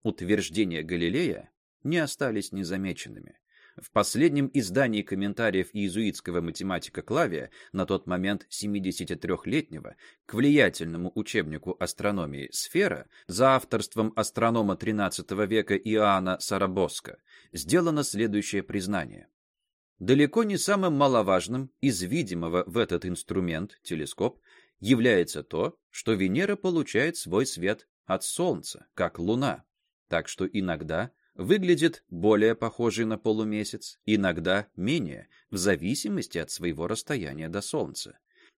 Утверждение Галилея не остались незамеченными. В последнем издании комментариев иезуитского математика Клавия, на тот момент 73-летнего, к влиятельному учебнику астрономии «Сфера» за авторством астронома XIII века Иоанна Сарабоска, сделано следующее признание. Далеко не самым маловажным из видимого в этот инструмент, телескоп, является то, что Венера получает свой свет от Солнца, как Луна, так что иногда выглядит более похожей на полумесяц, иногда менее, в зависимости от своего расстояния до Солнца.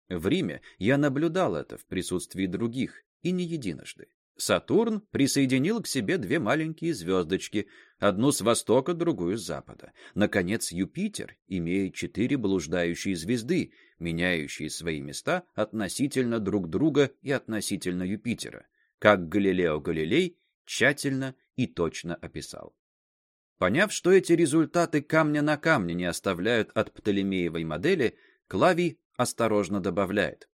В Риме я наблюдал это в присутствии других, и не единожды. Сатурн присоединил к себе две маленькие звездочки, одну с востока, другую с запада. Наконец, Юпитер имеет четыре блуждающие звезды, меняющие свои места относительно друг друга и относительно Юпитера, как Галилео Галилей тщательно и точно описал. Поняв, что эти результаты камня на камне не оставляют от Птолемеевой модели, Клавий осторожно добавляет.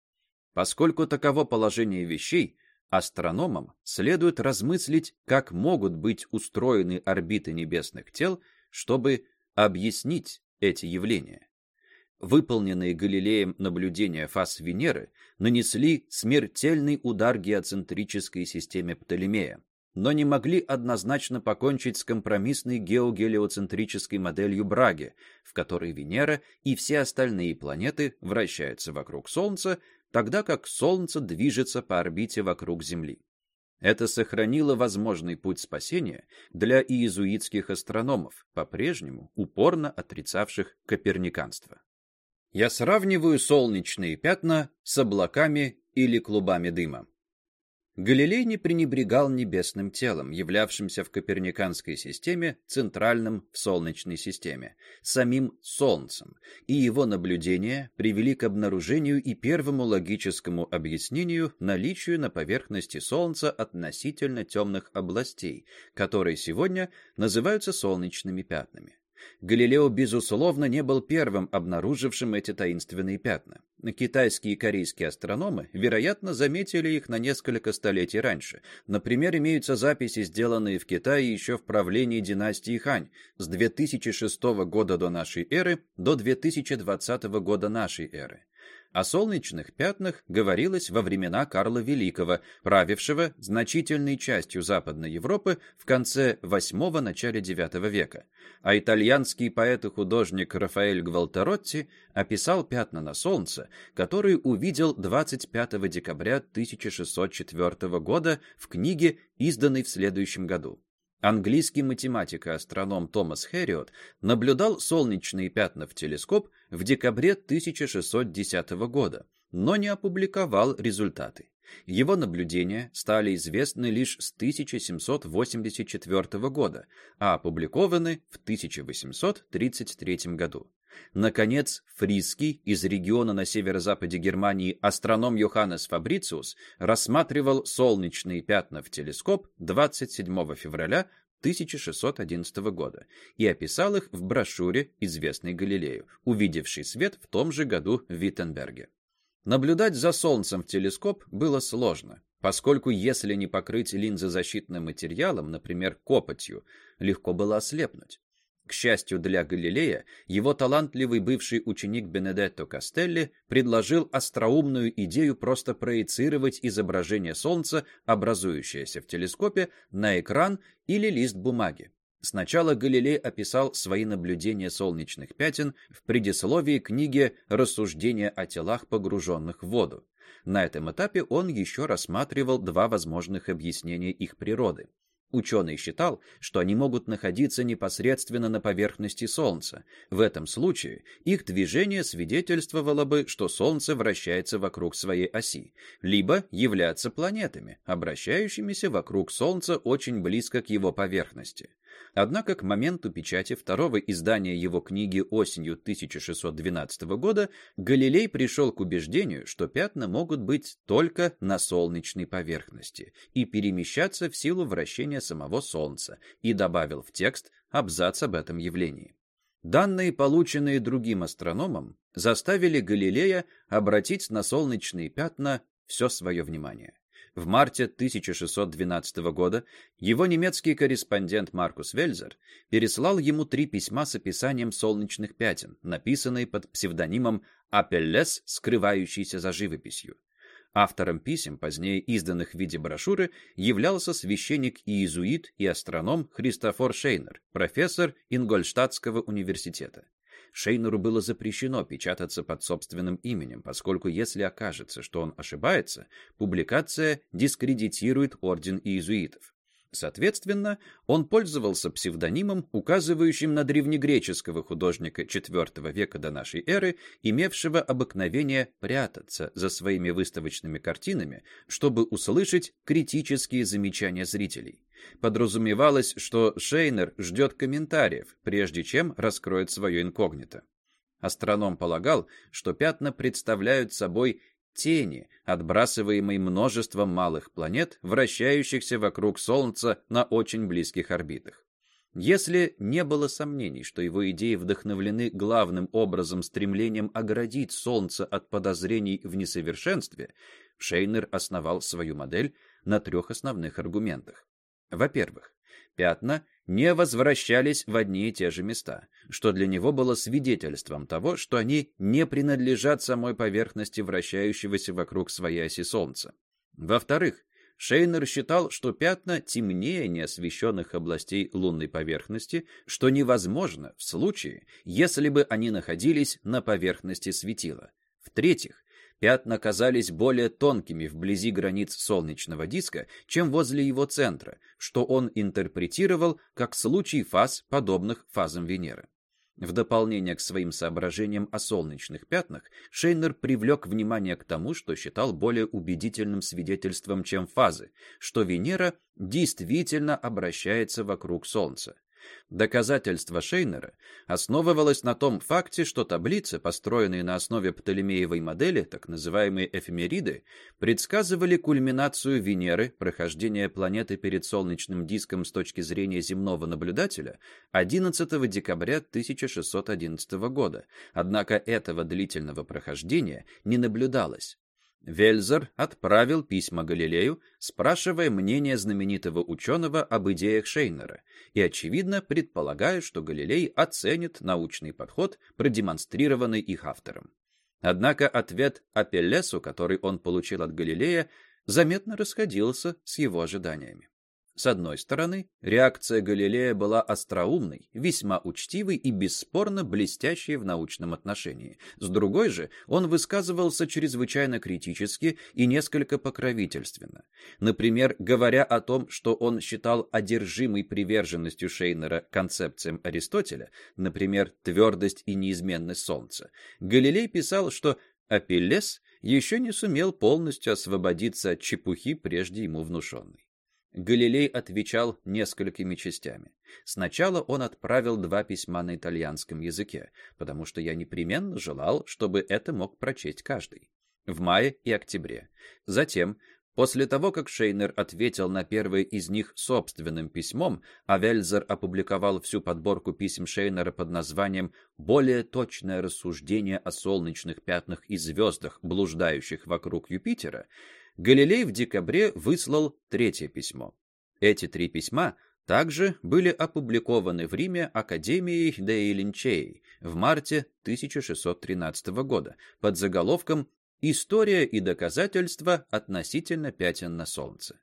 Поскольку таково положение вещей, астрономам следует размыслить, как могут быть устроены орбиты небесных тел, чтобы объяснить эти явления. Выполненные Галилеем наблюдения фаз Венеры нанесли смертельный удар геоцентрической системе Птолемея, но не могли однозначно покончить с компромиссной геогелиоцентрической моделью Браги, в которой Венера и все остальные планеты вращаются вокруг Солнца, тогда как Солнце движется по орбите вокруг Земли. Это сохранило возможный путь спасения для иезуитских астрономов, по-прежнему упорно отрицавших коперниканство. Я сравниваю солнечные пятна с облаками или клубами дыма. Галилей не пренебрегал небесным телом, являвшимся в коперниканской системе центральным в Солнечной системе, самим Солнцем, и его наблюдения привели к обнаружению и первому логическому объяснению наличию на поверхности Солнца относительно темных областей, которые сегодня называются солнечными пятнами. Галилео, безусловно, не был первым обнаружившим эти таинственные пятна. Китайские и корейские астрономы, вероятно, заметили их на несколько столетий раньше. Например, имеются записи, сделанные в Китае еще в правлении династии Хань с 2006 года до нашей эры до 2020 года нашей эры. О солнечных пятнах говорилось во времена Карла Великого, правившего значительной частью Западной Европы в конце VIII – начале IX века. А итальянский поэт и художник Рафаэль Гвалтеротти описал пятна на солнце, которые увидел 25 декабря 1604 года в книге, изданной в следующем году. Английский математик и астроном Томас Хэриот наблюдал солнечные пятна в телескоп в декабре 1610 года, но не опубликовал результаты. Его наблюдения стали известны лишь с 1784 года, а опубликованы в 1833 году. Наконец, Фриский из региона на северо-западе Германии астроном Йоханнес Фабрициус рассматривал солнечные пятна в телескоп 27 февраля 1611 года и описал их в брошюре, известной Галилею, увидевший свет в том же году в Виттенберге. Наблюдать за Солнцем в телескоп было сложно, поскольку если не покрыть линзы защитным материалом, например, копотью, легко было ослепнуть. К счастью для Галилея, его талантливый бывший ученик Бенедетто Кастелли предложил остроумную идею просто проецировать изображение Солнца, образующееся в телескопе, на экран или лист бумаги. Сначала Галилей описал свои наблюдения солнечных пятен в предисловии книги «Рассуждения о телах, погруженных в воду». На этом этапе он еще рассматривал два возможных объяснения их природы. Ученый считал, что они могут находиться непосредственно на поверхности Солнца. В этом случае их движение свидетельствовало бы, что Солнце вращается вокруг своей оси, либо являться планетами, обращающимися вокруг Солнца очень близко к его поверхности. Однако к моменту печати второго издания его книги осенью 1612 года Галилей пришел к убеждению, что пятна могут быть только на солнечной поверхности и перемещаться в силу вращения самого Солнца, и добавил в текст абзац об этом явлении. Данные, полученные другим астрономом, заставили Галилея обратить на солнечные пятна все свое внимание. В марте 1612 года его немецкий корреспондент Маркус Вельзер переслал ему три письма с описанием солнечных пятен, написанные под псевдонимом «Апеллес, скрывающийся за живописью». Автором писем, позднее изданных в виде брошюры, являлся священник и иезуит и астроном Христофор Шейнер, профессор Ингольштадтского университета. Шейнеру было запрещено печататься под собственным именем, поскольку если окажется, что он ошибается, публикация дискредитирует орден иезуитов. Соответственно, он пользовался псевдонимом, указывающим на древнегреческого художника IV века до нашей эры, имевшего обыкновение прятаться за своими выставочными картинами, чтобы услышать критические замечания зрителей. Подразумевалось, что Шейнер ждет комментариев, прежде чем раскроет свое инкогнито. Астроном полагал, что пятна представляют собой тени, отбрасываемые множеством малых планет, вращающихся вокруг Солнца на очень близких орбитах. Если не было сомнений, что его идеи вдохновлены главным образом стремлением оградить Солнце от подозрений в несовершенстве, Шейнер основал свою модель на трех основных аргументах. Во-первых, пятна не возвращались в одни и те же места, что для него было свидетельством того, что они не принадлежат самой поверхности вращающегося вокруг своей оси Солнца. Во-вторых, Шейнер считал, что пятна темнее неосвещенных областей лунной поверхности, что невозможно в случае, если бы они находились на поверхности светила. В-третьих, Пятна казались более тонкими вблизи границ солнечного диска, чем возле его центра, что он интерпретировал как случай фаз, подобных фазам Венеры. В дополнение к своим соображениям о солнечных пятнах, Шейнер привлек внимание к тому, что считал более убедительным свидетельством, чем фазы, что Венера действительно обращается вокруг Солнца. Доказательство Шейнера основывалось на том факте, что таблицы, построенные на основе Птолемеевой модели, так называемые эфемериды, предсказывали кульминацию Венеры, прохождение планеты перед солнечным диском с точки зрения земного наблюдателя 11 декабря 1611 года, однако этого длительного прохождения не наблюдалось. Вельзер отправил письма Галилею, спрашивая мнение знаменитого ученого об идеях Шейнера, и, очевидно, предполагая, что Галилей оценит научный подход, продемонстрированный их автором. Однако ответ Апеллесу, который он получил от Галилея, заметно расходился с его ожиданиями. С одной стороны, реакция Галилея была остроумной, весьма учтивой и бесспорно блестящей в научном отношении. С другой же, он высказывался чрезвычайно критически и несколько покровительственно. Например, говоря о том, что он считал одержимой приверженностью Шейнера концепциям Аристотеля, например, твердость и неизменность Солнца, Галилей писал, что Апеллес еще не сумел полностью освободиться от чепухи, прежде ему внушенной. Галилей отвечал несколькими частями. Сначала он отправил два письма на итальянском языке, потому что я непременно желал, чтобы это мог прочесть каждый. В мае и октябре. Затем, после того, как Шейнер ответил на первое из них собственным письмом, а Вельзер опубликовал всю подборку писем Шейнера под названием «Более точное рассуждение о солнечных пятнах и звездах, блуждающих вокруг Юпитера», Галилей в декабре выслал третье письмо. Эти три письма также были опубликованы в Риме Академией Деи Линчей в марте 1613 года под заголовком «История и доказательства относительно пятен на Солнце».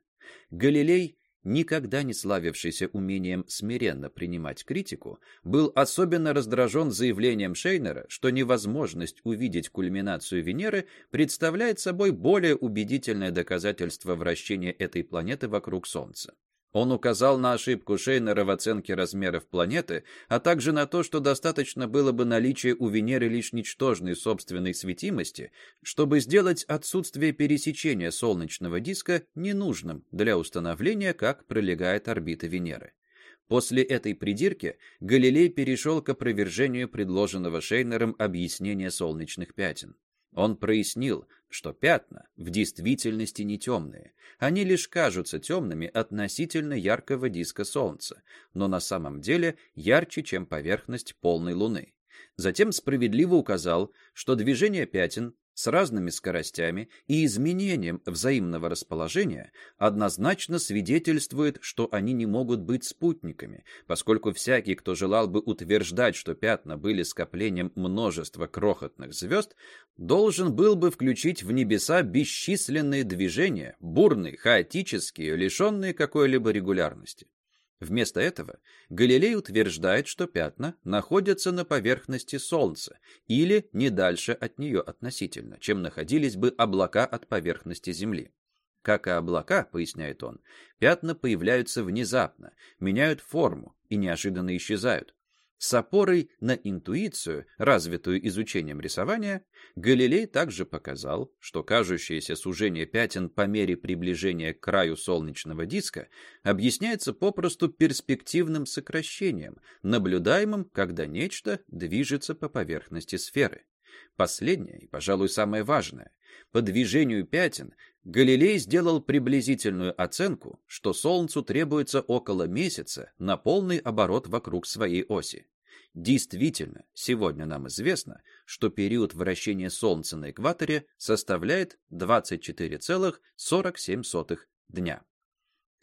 Галилей никогда не славившийся умением смиренно принимать критику, был особенно раздражен заявлением Шейнера, что невозможность увидеть кульминацию Венеры представляет собой более убедительное доказательство вращения этой планеты вокруг Солнца. Он указал на ошибку Шейнера в оценке размеров планеты, а также на то, что достаточно было бы наличия у Венеры лишь ничтожной собственной светимости, чтобы сделать отсутствие пересечения солнечного диска ненужным для установления, как пролегает орбита Венеры. После этой придирки Галилей перешел к опровержению предложенного Шейнером объяснения солнечных пятен. Он прояснил, что пятна в действительности не темные. Они лишь кажутся темными относительно яркого диска Солнца, но на самом деле ярче, чем поверхность полной Луны. Затем справедливо указал, что движение пятен с разными скоростями и изменением взаимного расположения однозначно свидетельствует, что они не могут быть спутниками, поскольку всякий, кто желал бы утверждать, что пятна были скоплением множества крохотных звезд, должен был бы включить в небеса бесчисленные движения, бурные, хаотические, лишенные какой-либо регулярности. Вместо этого Галилей утверждает, что пятна находятся на поверхности Солнца или не дальше от нее относительно, чем находились бы облака от поверхности Земли. Как и облака, поясняет он, пятна появляются внезапно, меняют форму и неожиданно исчезают. С опорой на интуицию, развитую изучением рисования, Галилей также показал, что кажущееся сужение пятен по мере приближения к краю солнечного диска объясняется попросту перспективным сокращением, наблюдаемым, когда нечто движется по поверхности сферы. Последнее, и, пожалуй, самое важное, по движению пятен Галилей сделал приблизительную оценку, что Солнцу требуется около месяца на полный оборот вокруг своей оси. Действительно, сегодня нам известно, что период вращения Солнца на экваторе составляет 24,47 дня.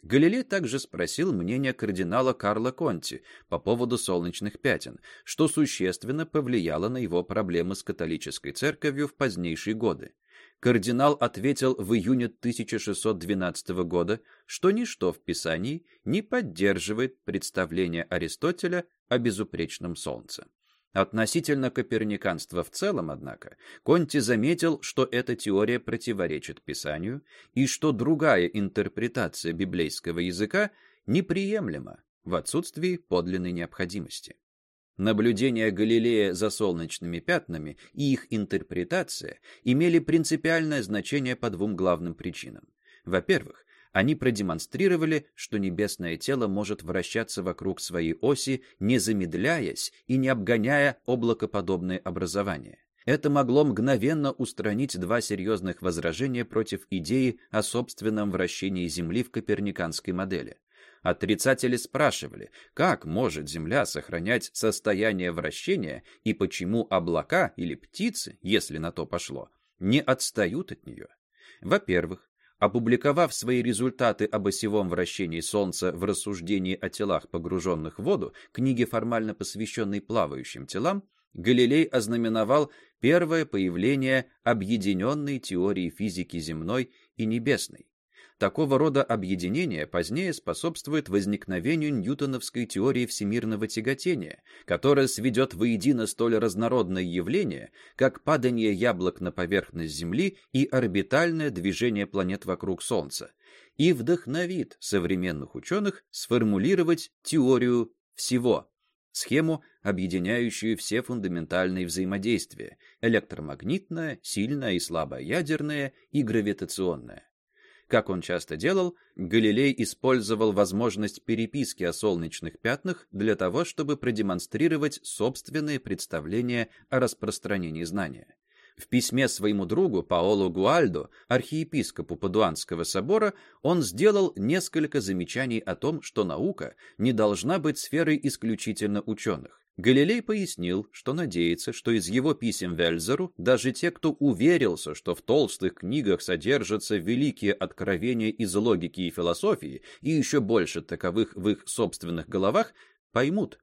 Галилей также спросил мнение кардинала Карла Конти по поводу солнечных пятен, что существенно повлияло на его проблемы с католической церковью в позднейшие годы. Кардинал ответил в июне 1612 года, что ничто в Писании не поддерживает представление Аристотеля о безупречном Солнце. Относительно коперниканства в целом, однако, Конти заметил, что эта теория противоречит Писанию и что другая интерпретация библейского языка неприемлема в отсутствии подлинной необходимости. Наблюдения Галилея за солнечными пятнами и их интерпретация имели принципиальное значение по двум главным причинам. Во-первых, они продемонстрировали, что небесное тело может вращаться вокруг своей оси, не замедляясь и не обгоняя облакоподобные образования. Это могло мгновенно устранить два серьезных возражения против идеи о собственном вращении Земли в коперниканской модели. Отрицатели спрашивали, как может Земля сохранять состояние вращения и почему облака или птицы, если на то пошло, не отстают от нее. Во-первых, опубликовав свои результаты об осевом вращении Солнца в рассуждении о телах, погруженных в воду, книге, формально посвященной плавающим телам, Галилей ознаменовал первое появление объединенной теории физики земной и небесной, Такого рода объединение позднее способствует возникновению ньютоновской теории всемирного тяготения, которая сведет воедино столь разнородные явления, как падание яблок на поверхность Земли и орбитальное движение планет вокруг Солнца, и вдохновит современных ученых сформулировать теорию всего, схему, объединяющую все фундаментальные взаимодействия – электромагнитное, сильное и слабоядерное и гравитационное. Как он часто делал, Галилей использовал возможность переписки о солнечных пятнах для того, чтобы продемонстрировать собственные представления о распространении знания. В письме своему другу Паоло Гуальдо, архиепископу Падуанского собора, он сделал несколько замечаний о том, что наука не должна быть сферой исключительно ученых. Галилей пояснил, что надеется, что из его писем Вельзеру даже те, кто уверился, что в толстых книгах содержатся великие откровения из логики и философии, и еще больше таковых в их собственных головах, поймут,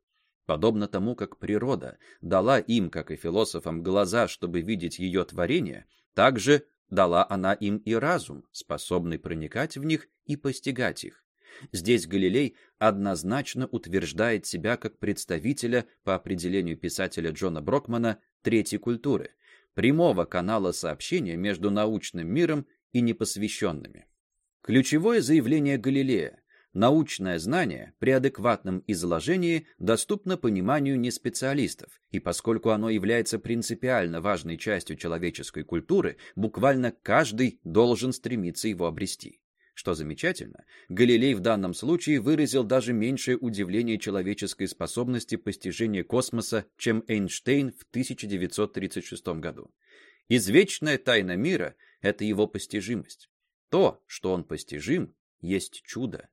Подобно тому, как природа дала им, как и философам, глаза, чтобы видеть ее творение, также дала она им и разум, способный проникать в них и постигать их. Здесь Галилей однозначно утверждает себя как представителя, по определению писателя Джона Брокмана, третьей культуры, прямого канала сообщения между научным миром и непосвященными. Ключевое заявление Галилея научное знание при адекватном изложении доступно пониманию неспециалистов, и поскольку оно является принципиально важной частью человеческой культуры, буквально каждый должен стремиться его обрести. Что замечательно, Галилей в данном случае выразил даже меньшее удивление человеческой способности постижения космоса, чем Эйнштейн в 1936 году. Извечная тайна мира — это его постижимость. То, что он постижим, есть чудо.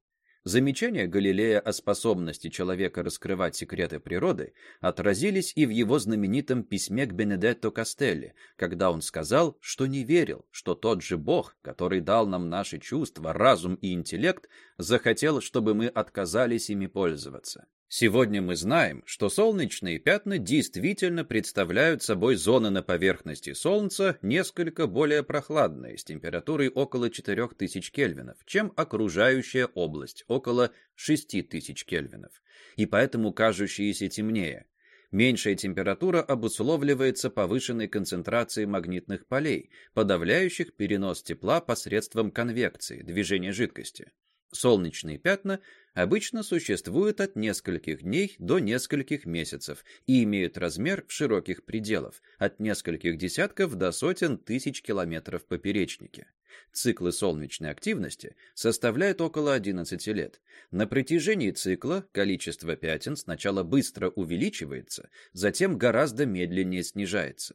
Замечания Галилея о способности человека раскрывать секреты природы отразились и в его знаменитом письме к Бенедетто Кастелли, когда он сказал, что не верил, что тот же Бог, который дал нам наши чувства, разум и интеллект, захотел, чтобы мы отказались ими пользоваться. Сегодня мы знаем, что солнечные пятна действительно представляют собой зоны на поверхности Солнца несколько более прохладные, с температурой около 4000 кельвинов, чем окружающая область, около 6000 кельвинов, и поэтому кажущиеся темнее. Меньшая температура обусловливается повышенной концентрацией магнитных полей, подавляющих перенос тепла посредством конвекции, движения жидкости. Солнечные пятна обычно существуют от нескольких дней до нескольких месяцев и имеют размер в широких пределах, от нескольких десятков до сотен тысяч километров поперечнике. Циклы солнечной активности составляют около 11 лет. На протяжении цикла количество пятен сначала быстро увеличивается, затем гораздо медленнее снижается.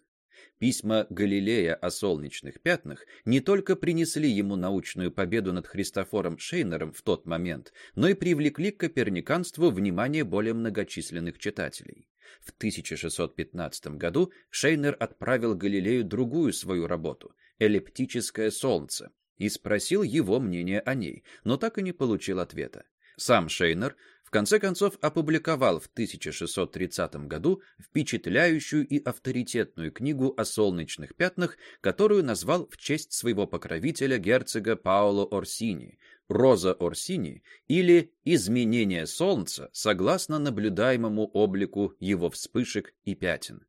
Письма Галилея о солнечных пятнах не только принесли ему научную победу над Христофором Шейнером в тот момент, но и привлекли к коперниканству внимание более многочисленных читателей. В 1615 году Шейнер отправил Галилею другую свою работу «Эллиптическое солнце» и спросил его мнение о ней, но так и не получил ответа. Сам Шейнер конце концов опубликовал в 1630 году впечатляющую и авторитетную книгу о солнечных пятнах, которую назвал в честь своего покровителя герцога Паоло Орсини «Роза Орсини» или «Изменение Солнца согласно наблюдаемому облику его вспышек и пятен».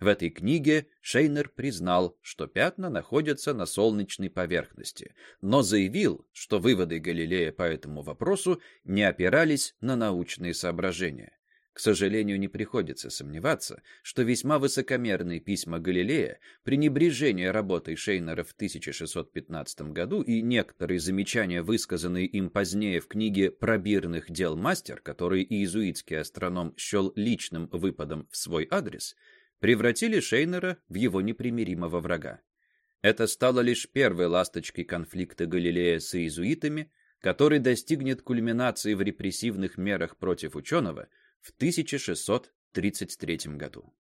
В этой книге Шейнер признал, что пятна находятся на солнечной поверхности, но заявил, что выводы Галилея по этому вопросу не опирались на научные соображения. К сожалению, не приходится сомневаться, что весьма высокомерные письма Галилея, пренебрежение работой Шейнера в 1615 году и некоторые замечания, высказанные им позднее в книге «Пробирных дел мастер», который иезуитский астроном счел личным выпадом в свой адрес – превратили Шейнера в его непримиримого врага. Это стало лишь первой ласточкой конфликта Галилея с иезуитами, который достигнет кульминации в репрессивных мерах против ученого в 1633 году.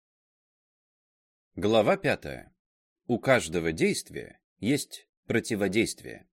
Глава 5. У каждого действия есть противодействие.